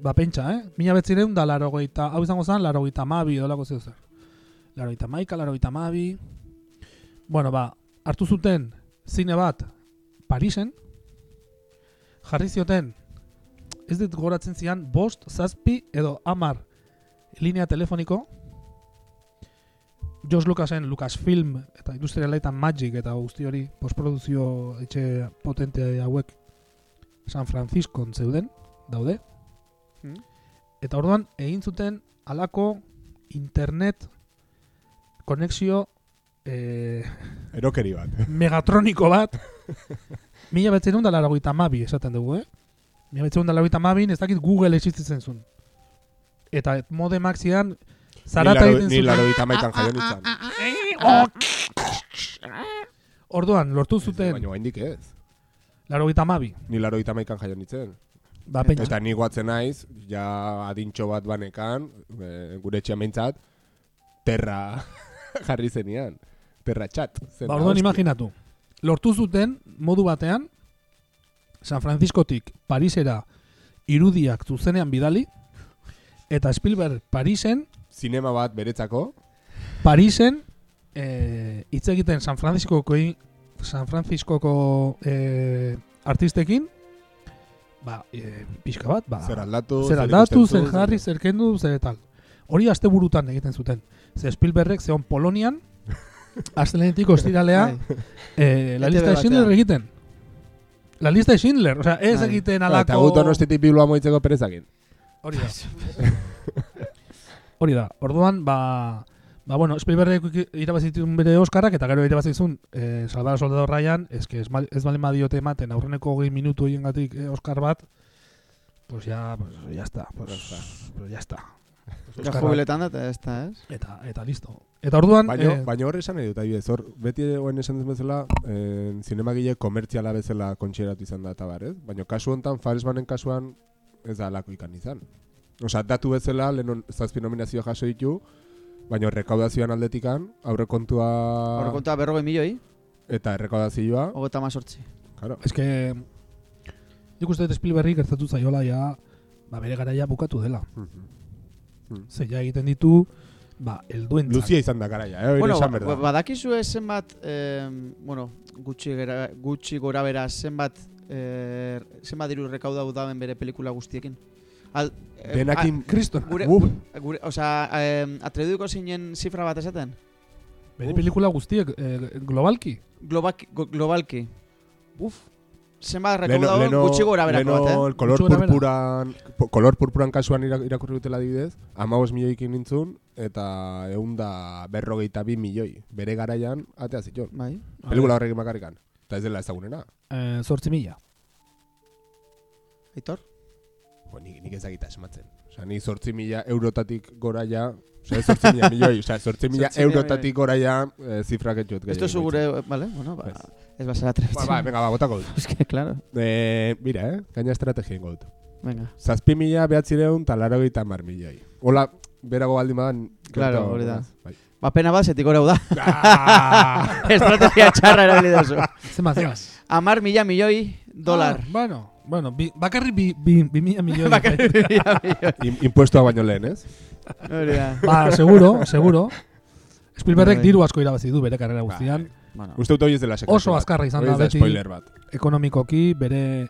ba pentsa, eh? Mila betzireun da larogeita, hau izango zen, larogeita mabi, odolako zeu zer. Larogeita maika, larogeita mabi. Bueno, ba, hartu zuten zine bat Parisen, jarri zioten, ez dit goratzen zian, bost, zazpi edo amar linea telefoniko, George Lucasen Lucasfilm eta Industrial Light and Magic eta guzti hori postprodukzio etxe potente hauek San Franciscon zeuden, daude. Hmm? Eta orduan egin zuten halako internet konexio eh, Erokeri bat. megatroniko bat mila betzen da laragoita mabi esaten dugu, eh? Mila betzen da laragoita mabin ez dakit Google existitzen zuen. Eta modemak zian zarata egiten Ni zuten. laro ditamaikan jaio nintzen. Orduan, lortu zuten Baina haindik ez. laragoita mabi. Ni laro ditamaikan jaio nintzen. Ba, pentsa. Eta ni guatzen naiz, ja adintxo bat banekan, e, gure etxean behintzat, terra jarri zenian. Terra txat. zen Ba, orduan imaginatu. Lortu zuten modu batean San Franciscotik Parisera irudiak zuzenean bidali eta Spielberg Parisen Zinema bat beretzako, Parisen eh, hitz egiten San Franciscoko San Franciscoko eh, artistekin ba, eh, pixka bat, ba, zer aldatu, zer aldatu, zer jarri, zer kendu, zer tal. Hori asteburutan egiten zuten. Ze Spielbergek zeon Polonian, astelenetik ostiralea, Bai. eh, la lista de Schindler egiten. La lista de Schindler, o sea, ez Bai. egiten Ba, alako... Eta gu donostitik bilua moitzeko perezakin. Hori da. Hori da. Orduan, ba, Ba, bueno, Spielbergek irabazitun bere Oscarrak, eta gero irabazizun eh, Salvador Soldado Ryan, ez, que ez, mal- ez balen badiote ematen aurreneko hogei minutu egin gatik eh, Oscar bat, pues ya, pues ya está, pues, pues ya está. Ja jubiletan da, eta ez da, ez? Eta, eta listo. Eta orduan, Baina, eh, baina horre esan nahi dut, adibidez, hor, beti oen esan dut bezala, eh, zinemagile komertziala bezala kontxeratu izan da eta bar, ez? Baina kasu honetan, Faresmanen kasuan, ez da alako ikan izan. Osa, datu bezala, lehen zazpi nominazio jaso ditu, baina rekaudazioan aldetikan, aurrekontua Horrekontua berrogei milioi, eta errekaudazioa, hogeta mazortzi. claro. es que nik uste dut Spielbergik gertatu zaiola ja, ba, bere garaia bukatu dela. Mhm. Ze ja egiten ditu, ba, elduentzat. Luzia izan da garaia, eh? Bueno, esan ba- berda. badakizu zenbat, eh, bueno, gutxi, gera, gutxi gora bera zenbat, eh, zenbat diru rekaudau daben bere pelikula guztiekin. Al, eh, Denakin, Kriston, gure, Uf. gure, osea, eh, atreduko zinen zifra bat esaten? bere Uf. pelikula guztiek eh, globalki. Globaki, globalki. Uf, Zenbat Leno, rekaudau leno, gutxi gora berako leno bat, eh? kolor Gutxi gorabehera. purpuran, kolor purpuran kasuan ira- irakurri dutela adibidez, amabos milioikin nintzun, eta eunda berrogeita bi milioi. Bere garaian, atea zitzon. Bai. Pelikula horrekin bakarrikan. Eta ez dela ezagunena. Eh, zortzi mila. Aitor? Jo, nik, nik ezagita esmatzen. Osa, ni zortzi mila eurotatik gora ja, osa, ez zortzi mila milioi, osa, zortzi mila eurotatik gora ja, eh, zifrak etxut. Esto es gure, vale, bueno, ba, Ez. basara atrebitzen. Ba, ba, venga, ba, botako dut. Es que, claro. Eh, mira, eh, gaina estrategia ingo dut. Venga. Zazpi mila behatzireun eta laro gita mar milioi. Hola, berago baldin badan. Claro, hori da. Bai. Ba, pena bat, zetik orau da. Ah! Estrategia txarra erabili duzu. Zema, zema. Amar mila milioi dolar. Ah, bueno, bueno, bi, bakarri bi, bi, bi mila milioi. Bakarrik mila milioi. Impuestoa baino lehen, ez? Da. Ba, seguro, seguro. Spielbergek Bai. diru asko irabazi du bere karrera guztian. Bueno, Uste dut hori ez dela sekretu Oso azkarra izan da beti spoiler bat. ekonomikoki, bere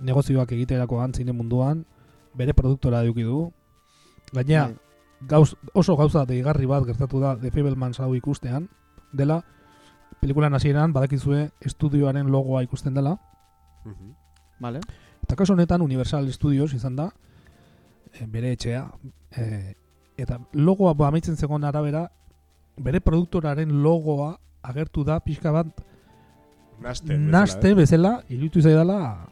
negozioak egiterakoan zine munduan, bere produktora eduki du. Gainea, bai. gauz, oso gauza deigarri bat gertatu da The Fablemans hau ikustean, dela, pelikulan hasieran badakizue estudioaren logoa ikusten dela, Mhm. Vale. eta kasu honetan Universal Studios izan da, e, bere etxea, e, eta logoa ba, amaitzen zegoen arabera, bere produktoraren logoa agertu da pixka bat Naste. bezala, naste eh? bezala, iruditu zaidala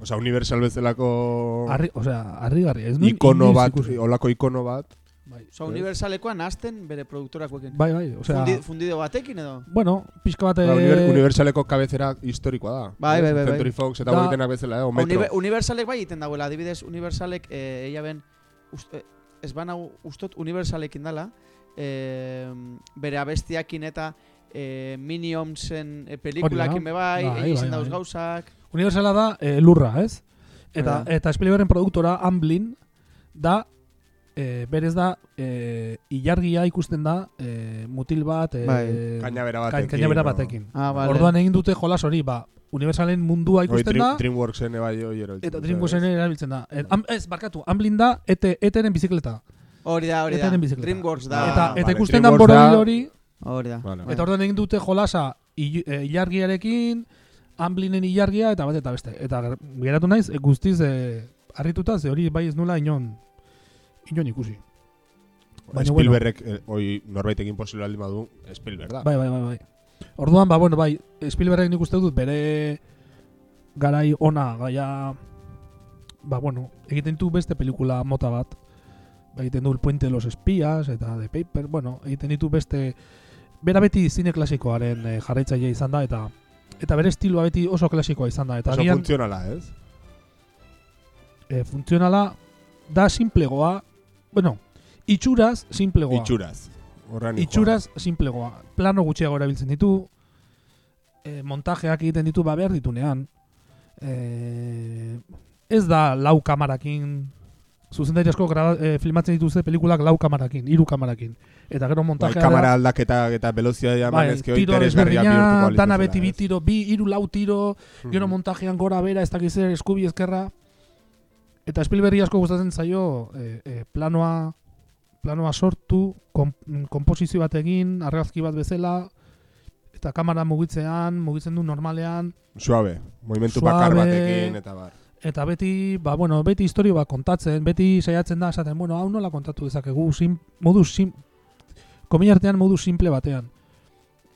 Osea, Universal bezalako Arri, osea, harrigarria. Ez nuen ikono bat, olako ikono bat. Bai, Osa, universalekoan nazten bere produktorakoekin. bai, bai, osea, Fundi, fundido batekin edo? bueno, pixka bat... Ba, eh, Univer- Universaleko kabezera historikoa da. Bai, bai, bai, bai. Century Fox eta Da- bezala, eh? O metro. univer- universalek bai egiten dagoela, adibidez, universalek, eh, eia ben, ust, eh, ez bana ustot universalekin dala, eh, bere abestiakin eta eh, Minionsen eh, pelikulakin be bai, egin bai, dauz bai. gauzak. Universala da eh, lurra, ez? Eta, eta Spielbergen produktora Amblin da eh, berez da eh, ilargia ikusten da eh, mutil bat eh, Bai. Kainabera kain- batekin. kainabera batekin. Ah, vale. Orduan egin dute jolas hori, ba, Universalen mundua ikusten Dream- da, Dreamworksen bai erabiltzen eta Dreamworksen erabiltzen da. Et, am, ez, barkatu, Amblin da, ete, eteren bizikleta. Hori da, hori da. Etaren bizikleta. Dreamworks da. Eta eta vale, ikusten da borobil hori, Hori da. Vale. Eta orduan egin dute jolasa eh, ilargiarekin, Amblinen ilargia eta bat eta beste. Eta ger- geratu naiz eh, guztiz eh, harrituta ze hori bai ez nula inon inon ikusi. Baina, bueno. Spielbergek, eh, hoi norbaitekin posible aldi badu, Spielberg da. Bai, bai, bai, bai. Orduan, ba, bueno, bai, Spielbergek nik uste dut bere garai ona, gaia, ba, bueno, egiten du beste pelikula mota bat. Ba, egiten du El Puente de los Espías eta The Paper, bueno, egiten ditu beste... Bera beti zine klasikoaren eh, jarraitzaile izan da, eta eta bere estiloa beti oso klasikoa izan da. Eta Oso agian funtzionala, ez? eh, funtzionala da simplegoa, bueno, itxuraz simplegoa. Itxuraz. Horran. Itxuraz simplegoa. Plano gutxiago erabiltzen ditu, e, montajeak egiten ditu ba behar ditunean. E, ez da lau kamarakin, zuzendari asko e, filmatzen dituzte pelikulak lau kamarakin, hiru kamarakin. Eta gero Bai, montajea kamara da, aldaketa eta velozitatea bai, eman ezke hoi tiro interesgarria bihurtuko dana beti bi tiro, bi, hiru lau tiro, gero Mhm. montajean gora bera, ez dakiz eskubi ezkerra. Eta Spielberg asko gustatzen zaio e, e, planoa planoa sortu, kom, komposizio bat egin, argazki bat bezala, eta kamera mugitzean, mugitzen du normalean, Suabe, movimentu bakar batekin eta bar. eta beti, ba, bueno, beti historio bat kontatzen, beti saiatzen da, esaten, bueno, hau nola kontatu dezakegu, sim, modu sim, komila artean modu simple batean.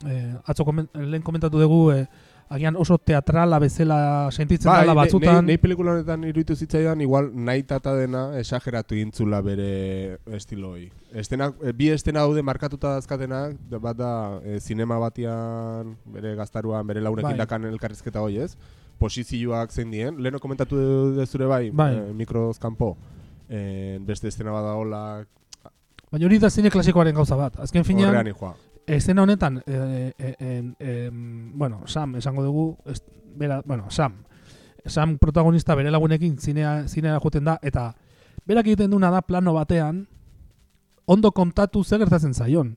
Eh, atzo komen, lehen komentatu dugu, eh, agian oso teatrala bezala sentitzen dela batzutan. Nei pelikula honetan iruditu zitzaidan, igual nahi tata dena esageratu intzula bere estiloi. Estena, eh, bi estena daude markatuta dazkatenak, da- bat da e, zinema batian, bere gaztaruan, bere laurekin Bai. dakan elkarrizketa hoi ez, posizioak zein dien, leheno komentatu dezure bai, Bai. eh, mikroz kanpo, eh, beste estena bada hola, Baina hori da zine klasikoaren gauza bat. Azken finean, Estena honetan, e, e, e, bueno, Sam esango dugu, est, bera, bueno, Sam. Sam protagonista bere lagunekin zinea, zinera joten da, eta berak egiten duna da plano batean, ondo kontatu zer gertatzen zaion.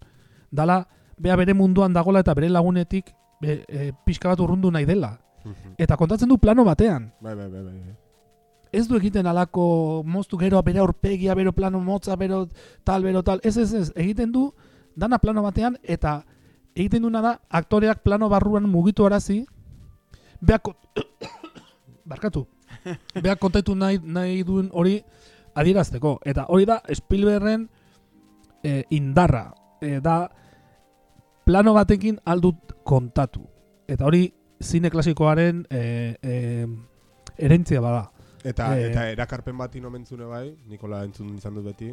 Dala, bea bere munduan dagola eta bere lagunetik be, e, pixka bat urrundu nahi dela. Eta kontatzen du plano batean. Bai, bai, bai, bai. bai. Ez du egiten alako moztu gero bere aurpegia, bero plano motza, bero tal, bero tal. Ez, ez, ez. Egiten du dana plano batean eta egiten duna da aktoreak plano barruan mugitu arazi beak barkatu. Beak kontatu nahi, nahi duen hori adierazteko. Eta hori da Spielbergen eh, indarra. Eh, da plano batekin aldut kontatu. Eta hori zine klasikoaren eh, eh, erentzia bada. Eta, Eh, eta erakarpen bat inomentzune bai, Nikola entzun izan dut beti,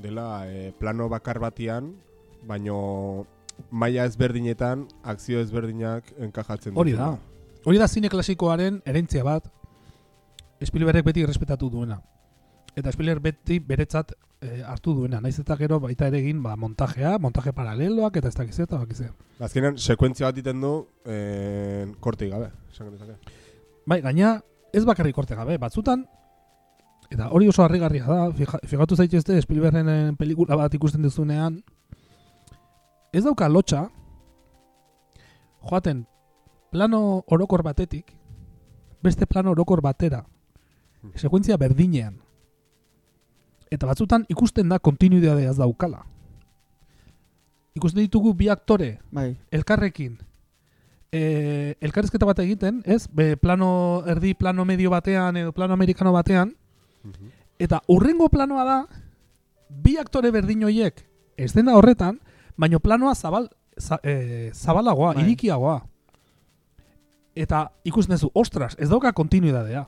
dela eh, plano bakar batian, baino maila ezberdinetan, akzio ezberdinak enkajatzen Hori da. Hori da zine klasikoaren erentzia bat Spielbergek beti errespetatu duena. Eta Spielberg beti beretzat eh, hartu duena. Naiz eta gero baita ere egin ba, montajea, montaje paraleloak eta ez dakiz eta bakiz. Azkenean, sekuentzia bat iten du, eh, kortei gabe. Bai, gaina ez bakarrik korte gabe, batzutan eta hori oso harrigarria da, fija, fijatu zaitezte Spielbergen pelikula bat ikusten duzunean ez dauka lotxa. Joaten plano orokor batetik beste plano orokor batera sekuentzia berdinean. Eta batzutan ikusten da kontinuidadea daukala. Ikusten ditugu bi aktore Bai, elkarrekin. E, elkarrizketa bat egiten, ez? Be, plano erdi, plano medio batean edo plano amerikano batean, eta urrengo planoa da bi aktore berdin horiek ez dena horretan, baino planoa zabal, za, e, zabalagoa, Bai. irikiagoa. Eta ikusten duzu, ostras, ez dauka kontinuidadea.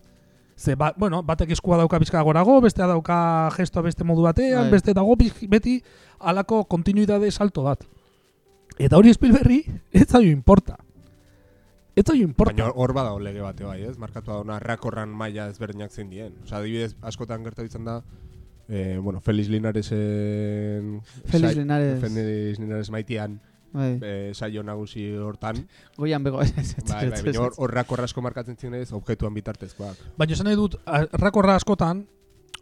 Ze, ba, bueno, batek eskua dauka bizka gorago, bestea dauka gestoa beste modu batean, Bai. beste dago beti alako kontinuidade salto bat. Eta hori Spielberri, ez zaio importa. Ez zaio importa. Baina hor badago lege bate bai, ez? Markatu da ona rakorran maila ezberdinak zein dien. Osea, adibidez, askotan gertatu izan da, eh, bueno, Feliz Linaresen... Feliz sai- Linares. Feliz Linares maitean, bai. eh, saio nagusi hortan. Goian bego. ez, ez, bai, bai, baina hor, ez. hor rakorra asko markatzen zinez, objektuan bitartezkoak. Baina esan nahi dut, a- rakorra askotan,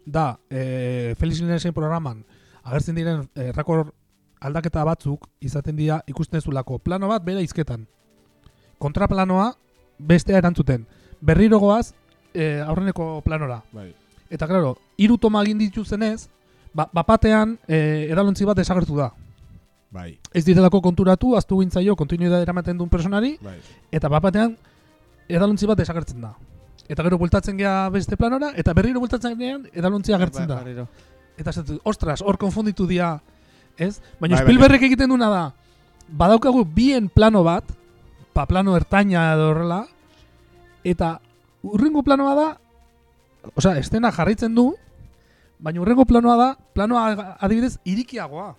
da, e, Felix Linesen programan, agertzen diren e, rakor aldaketa batzuk izaten dira ikusten ezulako plano bat bera izketan. Kontraplanoa bestea erantzuten. Berriro goaz e, aurreneko planora. Bai. Eta claro, hiru toma egin dituzenez, ba, bapatean e, edalontzi bat desagertu da. Bai, Ez direlako konturatu, aztu gintzaio kontinuidad eramaten duen personari, bai. eta bapatean edalontzi bat desagertzen da. Eta gero bultatzen gea beste planora, eta berriro bultatzen gean edalontzi agertzen Bai, da. berriro. Eta dut, ostras, hor konfunditu dia, ez? Baina Bai, Spielbergek egiten duna da, badaukagu bien plano bat, pa plano ertaina edo horrela, eta urrengo planoa da, osea, estena jarraitzen du, baina urrengo planoa da, planoa adibidez irikiagoa.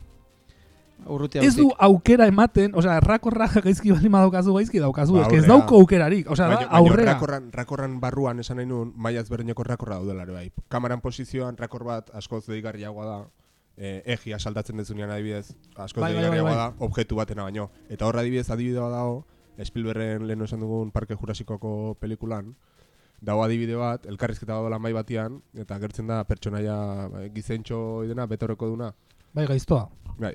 Urrutia Ez du aukera ematen, osea, errakorra gaizki bali madaukazu, gaizki daukazu, Ba, eske ez dauko aukerarik, osea, da aurrea. rakorran, rakorran barruan esan nahi nuen, maila ezberdineko rakorra daudela ere bai. Kamaran posizioan rakor bat askoz deigarriagoa da, eh, egia saltatzen dezunean adibidez, askoz Bai, bai, bai, deigarriagoa bai. da, objektu batena baino. Eta hor adibidez adibidea dago, Spielbergen lehen esan dugun Parke Jurasikoko pelikulan, dago adibide bat, elkarrizketa dago mai batian, eta gertzen da pertsonaia ba, gizentxo idena, betoreko duna. Bai, gaiztoa. Bai.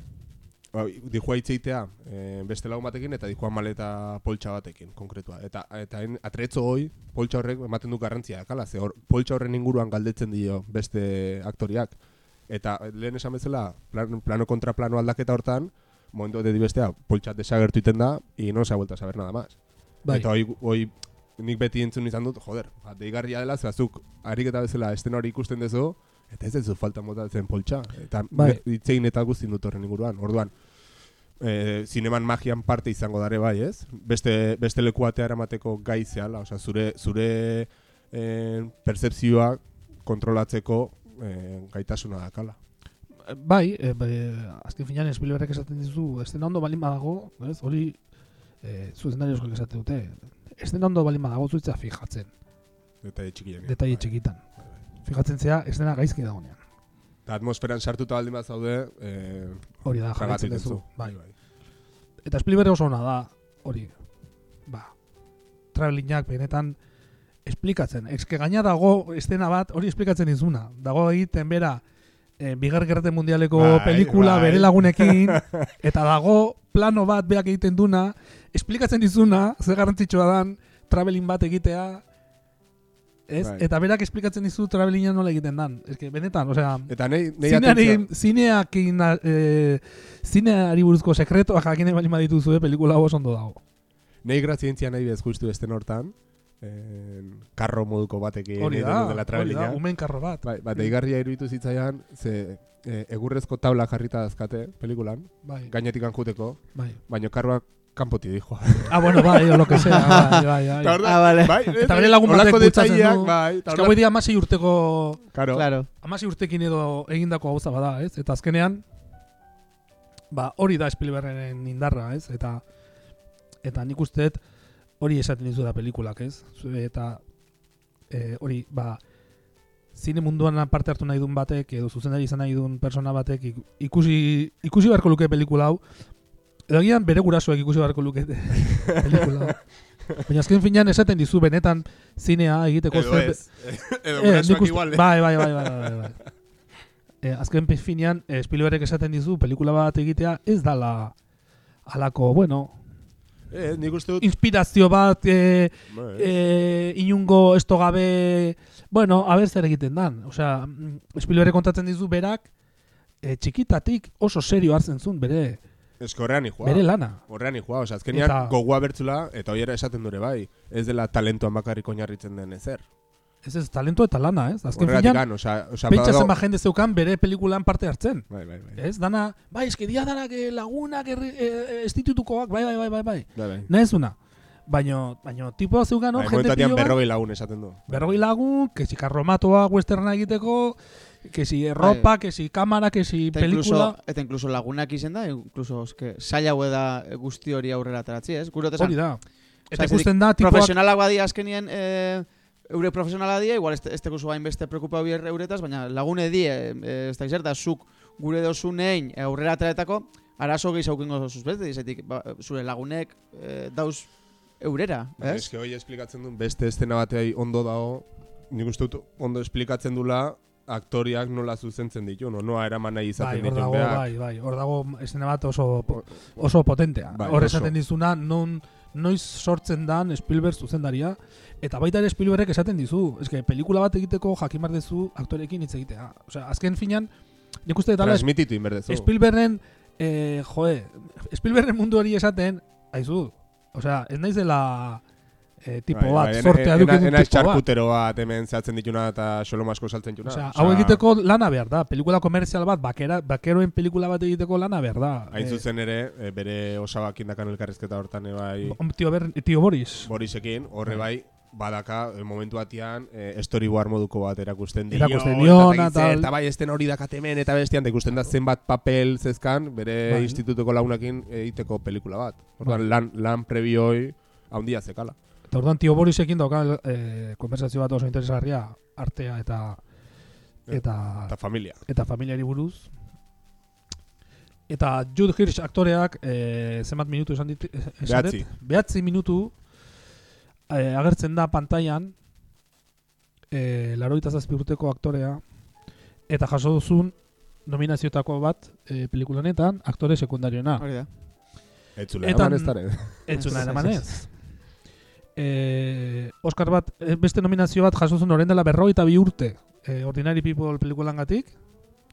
Ba, Dijua hitzeitea e, beste lagun batekin eta dijua maleta poltsa batekin, konkretua. Eta, eta en, atretzo hoi, poltsa horrek ematen du garrantzia dakala, ze hor, poltsa horren inguruan galdetzen dio beste aktoriak. Eta lehen esan bezala, plan, plano kontra plano aldaketa hortan, momentu de bestea, poltsa desagertu iten da, y no se ha vuelto a saber nada más. Bai. Eta hoi, hoi nik beti entzun izan dut, joder, ba, deigarria dela, zazuk ariketa bezala estena hori ikusten duzu, eta ez duzu falta motatzen poltsa. Eta Bai. itzein eta guztin dut horren inguruan. Orduan, e, zineman magian parte izango dare bai, ez? Beste, beste leku batea eramateko gai zehala, osea, zure, zure e, percepzioa kontrolatzeko e, gaitasuna dakala. Bai, e, bai, azken finean Spielbergek esaten dizu, estena ondo balin badago, ez? Hori e, zuzendariozkoek esate dute. Estena ondo balin badago zuitzea fijatzen, Detaile txikiak. detaile txikitan. Fijatzen zea, estena gaizki dagoenean. Eta atmosferan sartuta baldin bat zaude, e, Hori da, Tragatu jarraitzen duzu. duzu. Bai, Eta Spielberg oso ona da, hori, ba, travelingak benetan esplikatzen. Eske gaina dago estena bat, hori esplikatzen dizuna. Dago egiten bera, e, bigar gerrate mundialeko Bai, pelikula bai. bere lagunekin, eta dago plano bat beak egiten duna, esplikatzen dizuna, ze garrantzitsua dan, traveling bat egitea, ez? Bai. Eta berak esplikatzen dizu travelinga nola egiten dan. Eske benetan, osea, Eta nei, nei Zineari, atentzioa- zineakin, e, zineari buruzko sekretua jakine bali badituzu, eh, pelikula oso ondo dago. Nei grazientzia nahi bez justu esten hortan, en, karro moduko batekin Hori da, dutela hori da, umen karro bat. Bai, bat deigarria iruditu zitzaian, ze e, egurrezko tabla jarrita dazkate pelikulan, Bai, gainetik anjuteko, bai. baino karroak kanpoti dijo. Ah, bueno, bai, o lo que sea, bai, bai, bai. Ah, vale. bai, Eta bere lagun batek detaileak, du. Bai, eta Ez hor que da- hoi dia amasei urteko, Claro. Claro. amasei urtekin edo egindako gauza bada, ez? Eta azkenean, ba, hori da Spielbergen indarra, ez? Eta, eta nik uste dut hori esaten dizu da pelikulak, ez? Eta e, hori, ba, zine munduan parte hartu nahi duen batek, edo zuzendari izan nahi duen persona batek ik- ikusi, ikusi beharko luke pelikula hau, edo agian bere gurasoek ikusi beharko luke pelikula hau. Baina azken finean esaten dizu benetan zinea egiteko Edo zer- ez. Edo gurasoak uste- igual. eh? Bai, bai, bai, bai, bai, bai. Eh, azken finean, Spielbergek esaten dizu, pelikula bat egitea ez dala alako, bueno, Eh, nik uste dut... inspirazio bat, Bai. eh, inungo esto gabe, bueno, a ber zer egiten dan. Osea, mm, Spielbergek kontatzen dizu berak, eh, txikitatik oso serio hartzen zuen bere, Ez horrean ijua. bere lana. Horrean ijua, oza, azkenean Eta- gogoa bertzula, eta hoiera esaten dure bai, ez dela talentuan bakarrik oinarritzen den ezer. Ez ez, talento eta lana, ez? Azken Horregatik finean, gan, oza, oza, pentsa zenba jende zeukan bere pelikulan parte hartzen. Bai, bai, bai. Ez, dana, bai, eski dia danak eh, lagunak erri, eh, institutukoak, bai, bai, bai, bai, bai. Bai, bai. Nahezuna. Baino, baino, tipo zeukan hor, Bai, jende pilo bat, berrogei lagun esaten du. berrogei lagun, que si karromatoa westerna egiteko, que si ropa, que si kamera, que si Eta pelikula. incluso, eta incluso lagunak izen da, incluso eske, saia hau da guzti hori aurrera ateratzi, ez? Gure Hori da. Eta ikusten da, tipoak, Profesionalak badia azkenien, e, eure profesionala die, igual ez ez tekuzu hainbeste preocupa bier euretaz, baina lagune die, e, ez da izerta, zuk gure dozu nein e, aurrera ateratako, arazo gehi zaukingo zuzbete, dizetik, ba, zure lagunek e, dauz eurera, Bai, ez? eske hoi esplikatzen du beste estena batei ondo dago, nik uste dut ondo esplikatzen dula aktoriak nola zuzentzen ditu, no, noa eraman nahi bai, izaten hor ditu. bai, bai, hor dago escena bat oso, oso potentea. Bai, hor esaten dizuna, non, noiz sortzen dan Spielberg zuzendaria, eta baita ere Spielbergek esaten dizu, eske pelikula bat egiteko jakin behar dezu aktorekin hitz egitea. Osea, azken finan, nik uste dut ala Transmititu inberdezu. Spielbergen, eh, joe, Spielbergen mundu hori esaten, aizu, osea, ez naizela eh, tipo Bai, bat, bai, sortea ena- dut tipo bat. txarkutero bat hemen zehatzen dituna eta solo masko saltzen dituna. Osea, hau egiteko lana behar da, pelikula komerzial bat, bakera, bakeroen pelikula bat egiteko lana behar da. Hain Eh, zuzen ere, e, bere osabakin dakan elkarrizketa hortan e, bai Bo- Tio, Ber, tio Boris. Borisekin, horre Bai. Badaka, e, momentu batean, e, storyboard moduko bat erakusten dio. Erakusten eta tal. Eta bai, esten hori dakatemen, eta bestian, eta ikusten da zenbat papel zezkan, bere Bai. institutuko launakin egiteko pelikula bat. Orduan, Bai. lan, lan prebioi handia zekala. Eta orduan tio Borisekin dauka eh, konversazio bat oso interesgarria artea eta eta Eta familia. eta familiari buruz. Eta Jude Hirsch aktoreak eh, zenbat minutu esan dit esan Behatzi. Behatzi minutu eh, agertzen da pantailan eh, laroita zazpi urteko aktorea eta jaso duzun nominazioetako bat eh, pelikula honetan aktore sekundariona. Hori da. Etzule, Eta- eman ez dara. Entzuna Ez, eraman ez. Eh, Oscar bat, eh, beste nominazio bat jaso zuen orain dela berrogeita bi urte eh, Ordinary People pelikulangatik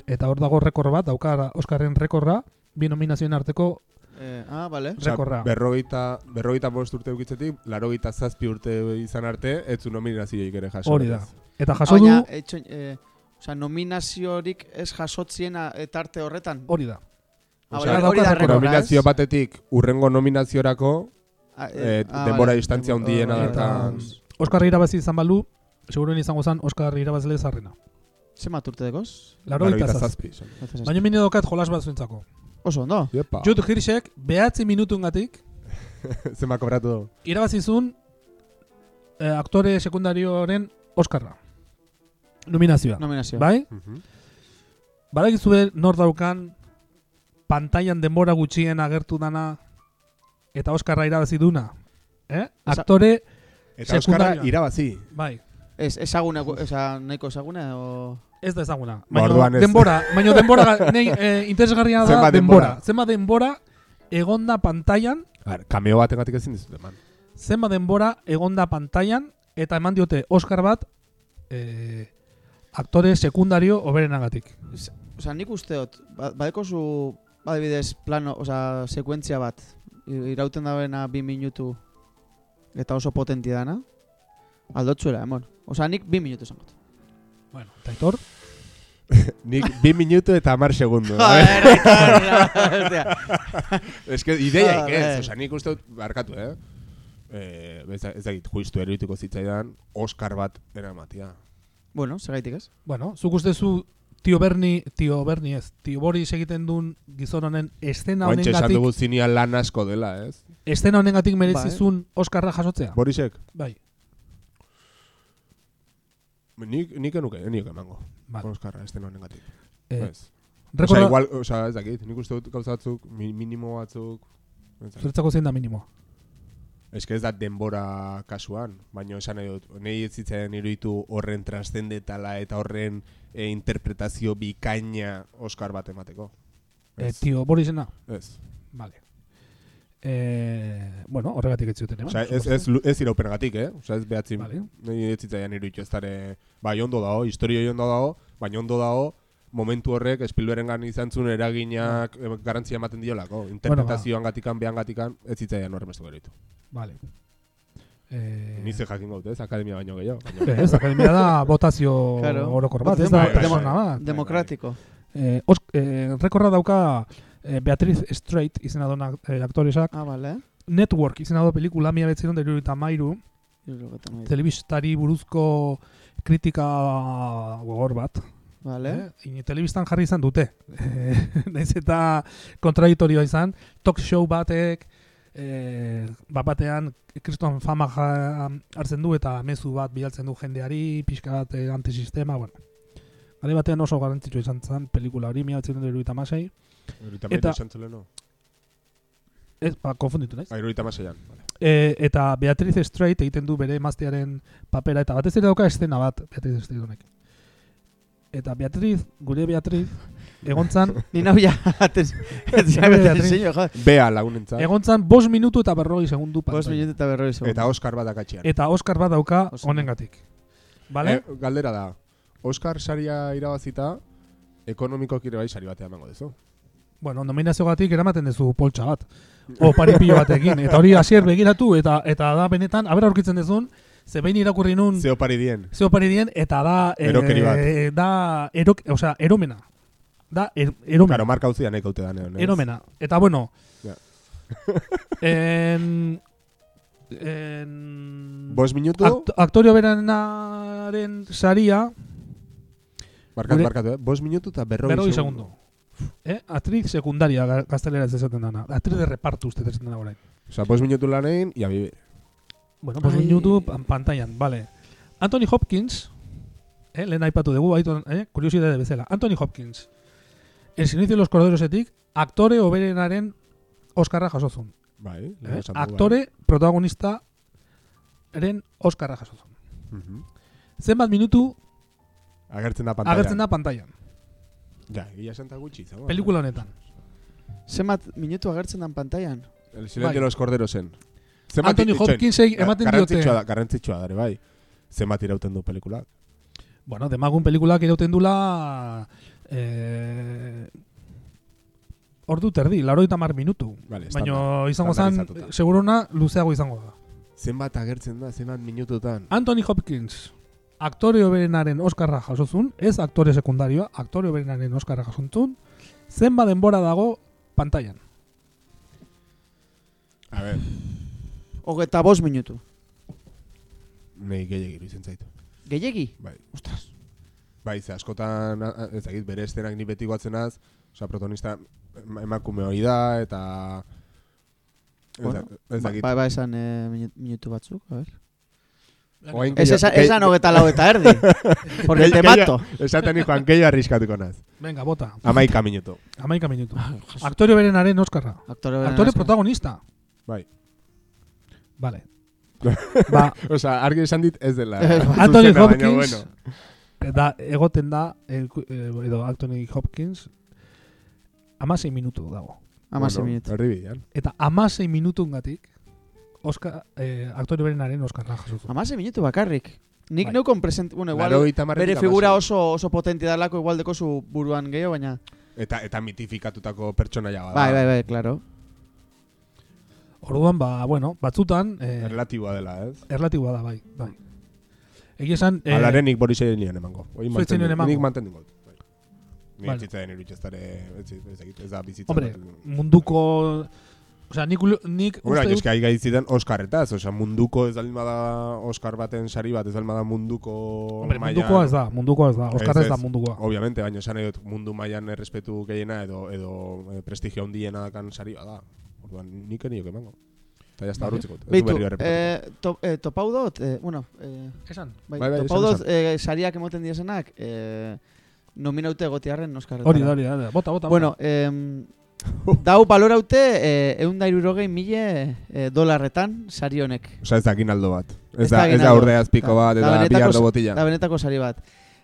eta hor dago rekord bat, dauka Oscarren rekorra, bi nominazioen arteko Eh, ah, vale. rekorra. berrogeita, berrogeita bost urte ukitzetik, larogeita zazpi urte izan arte, etzu nominazioik ere jaso. Hori da. Eta jaso du, etxo, eh, osea, nominaziorik ez jasotziena eh, tarte horretan. hori da. Ah, Osea, hori da dauka errekorra, nominazio ez? batetik urrengo nominaziorako Ah, eh, ah, denbora vale. distantzia handiena Hori da, eta- Oscar irabazi izan balu, seguruen izango zen Oscar irabazle zarrena. Zenbat urte dekoz? Laro eta zazpi. Baina mini dokat jolas bat zuentzako. Oso ondo. Iepa. Jude Hirschek behatzi minutungatik Zenbat kobratu du? irabazizun eh, aktore sekundarioren Oscarra. Nominazioa. Nominazio. Bai? Mhm. Badakizue nor daukan pantailan denbora gutxien agertu dana eta Oscarra irabazi duna. Eh? Aktore, Eta Oskarra irabazi. bai, Ez, ezaguna, oza, nahiko ezaguna, o... ez da ezaguna. Ba, Baina denbora, baina denbora, nei, eh, interesgarria da denbora. denbora? Zenbat denbora egonda pantailan, Ar, kameo batengatik ezin dizut eman. zenbat denbora egonda pantailan eta eman diote Oscar bat eh, aktore sekundario oberenagatik. Osa, nik usteot, ba, badeko zu, badibidez, plano, oza, sekuentzia bat, i- irauten dabena bi minutu, eta oso potentia dana, aldotzuela, emon. Osa, nik bi minutu zangot. Bueno, Taitor, Nik bi minutu eta hamar segundo. Joder. Ez que ideia Joder. ez, osea, nik uste dut, barkatu, eh? Eh, ez, dakit, juistu eruituko zitzaidan, Oscar bat eramatia. bueno, segaitik ez? bueno, zuk ustezu Tio Berni, Tio Berni ez, Tio Boris egiten duen gizon honen estena Ointxe esan honengatik, dugu zinia lan asko dela, ez? estena honengatik merezizun Oscarra jasotzea. Borisek, Bai, nik, nik enuke, nik emango. vale. Oscarra, este honengatik. Eh, Ez. Osea, rekorda, igual, osea, ez dakit, nik uste dut gauza batzuk, mi, minimo batzuk, ez dakit. zertzako zein da minimoa. Que ez da denbora kasuan, baina esan nahi dut, nahi ez zitzaidan iruditu horren trascendentala eta horren e, interpretazio bikaina Oscar bat emateko. Eh, Ez. Tio Borisena, Ez. vale. Eh, bueno, horregatik ez zuten eman. Osea, ez, ez, ez iraupenagatik, eh? Osea, ez behatzi, Vale. nahi ez zitzaidan iruditu ez dara, bai ondo dago, historio ondo dago, baina ondo dago, momentu horrek Spielbergengan izan zuen eraginak eh, garrantzia ematen diolako. Interpretazioan gatikan, behan gatikan, ez zitzaidan horren bestu geritu. Vale. Eh, Ni ze jakin gaut, ez? Akademia baino gehiago. baina- Ez, akademia da botazio Claro. orokor bat, ez Demo- da. Demokratiko. Eh, os, eh, rekorra dauka eh, Beatriz Strait izena duen eh, aktoresak. Ah, bale. Network izena du pelikula mila betzen dut eta mairu. Telebistari buruzko kritika gogor bat. Vale. Eh? Ini telebistan jarri izan dute. Eh, Naiz eta kontradiktorioa izan. Talk show batek, eh, bat batean kriston fama ja, hartzen du eta mezu bat bidaltzen du jendeari, pixka bat antisistema, bueno. Gare batean oso garrantzitsua izan zen pelikula hori, mila betzen dut masei. Hirurogeita Eta- hamairu izan zeleno? Ez, ba, konfunditu naiz. Ah, hirurogeita hamaseian, vale. E, eta Beatriz Strait egiten du bere emaztearen papera, eta batez ere dauka estena bat, Beatriz Strait honek. Eta Beatriz, gure Beatriz, egontzan, Ni nau ja, aten, ez ja. Bea lagunentzat. egontzan bost minutu eta berrogei segundu pantalla. minutu eta berroi segundu. Eta Oscar bat akatxian. Eta Oscar bat dauka honengatik. Bale? Eh, galdera da, Oscar saria irabazita, ekonomikoak ere bai sari batean emango duzu. Bueno, nominaziogatik eramaten duzu poltsa bat. O paripillo batekin. Eta hori hasier begiratu, eta eta da benetan, abera aurkitzen dezun, ze behin irakurri nun, Zeo pari dien. zeo pari dien, eta da... eh, Erokeri bat. Da, erok, osea, eromena. Da, er, eromena. Karo, marka utzi da nahi kaute danean. ez? Eromena. Eta bueno, Ja. en, en, Bost minutu, act, aktorio beranaren saria, markatu, gure- markatu, eh? Bost minutu eta berroi segundo. Eh? Atriz sekundaria ga- gaztelera ez esaten dana. Atriz de repartu uste esaten dana orain. Osa, bost minutu lan egin, ia bibe. Bueno, pues Ai. minutu pan- pantailan, vale. Anthony Hopkins, eh, lehen aipatu dugu, baitu, eh, kuriosidade bezala. Anthony Hopkins, El silencio de los corderosetik, aktore oberenaren Oscarra jasozun. Bai, Eh? Aktore protagonista eren Oscarra jasozun. bai. Mhm. Zenbat minutu Agertzen da pantalla. agertzen da pantailan, Ja, egia esan eta gutxi. zago. pelikula honetan. Zenbat minutu agertzen dan pantailan? El silencio Bai. de los corderosen. Anthony Hopkinsei ematen diote. Garrantzitsua da, garrantzitsua da, bai. Zenbat irauten du pelikulak. Bueno, demagun pelikulak irauten dula eh, ordu terdi, laroita mar minutu. Vale, Baina izango zen, segurona, luzeago izango da. Zenbat agertzen da, zenbat minututan. Anthony Hopkins, aktore oberenaren Oscarra jasozun, ez aktore sekundarioa, aktore oberenaren Oscarra jasozun, zenba denbora dago pantailan. A ver, Hogeta bost minutu. nahi gehiagiru izen zaitu. Gehiegi? Bai. Ostras. Bai, ze askotan, ez dakit, bere estenak ni beti goatzenaz, osea, protagonista ema- emakume hori da, eta... Ez, Bueno, ez dakit. Ba, ba esan minu- minutu batzuk, a ver. Oain Ez gehiago- esan, gehi- esan hogeta lau eta erdi. Porque te mato. Esaten joan gehiago arriskatuko naz. Venga, bota. Amaika minutu. Amaika minutu. Aktorio berenaren Oskarra. Aktore, Aktore protagonista. Bai. Vale. ba, Osea, argi esan dit ez dela. Anthony baina Hopkins bueno. da, egoten da, el, eh, edo Anthony Hopkins, amasei minutu dago. Amase Bueno, minutu. Erdi bidean. Eta amasei minutungatik Oscar, eh, aktore berenaren Oskarra jaso zuen. Amase minutu bakarrik. Nik Bai. neukon present... Bueno, igual, bere figura oso oso potente dalako igual deko zu buruan gehiago, baina... Eta, eta mitifikatutako pertsonaia bada. Bai, bai, bai, claro. Orduan, ba, bueno, batzutan, eh, Relatiboa dela, ez? erlatiboa da, bai. bai. Egia esan... Eh, Alaren nik Borisei nien emango. Hoi Zu ez zenuen emango? Nik mantendu gold. Bai. Ni Vale. ez irutxeztare, ez, ez, ez, ez da bizitza. Hombre, munduko... Osea, nik, nik Bueno, uste eske dut... ahi gaitzitan Oscarretaz, osea, munduko ez dalin bada Oscar baten sari bat, ez dalin bada munduko Hombre, mailan- mundukoa ez da, mundukoa ez da, Oskarra ez, Ez, da mundukoa. Obviamente, baina esan dut mundu mailan errespetu gehiena edo edo eh, prestigio handiena dakan sari da. Orduan, nik eniok emango. Eta jazta. Ez du Beitu, eh, to, eh, topau dut, eh, bueno, eh, Esan. bai, Bai, bai, topau dut eh, sariak emoten diezenak, eh, nominaute gotiarren Oskarretara. Hori hori hori. Bota, bota. Bueno, eh, dau baloraute eh, eun da irurogei mile eh, dolarretan sari honek. Osea, ez da aginaldo bat. Ez Ez da, ez da aginaldo. urdeaz piko Da- bat, eta biardo botila. Da benetako sari bat.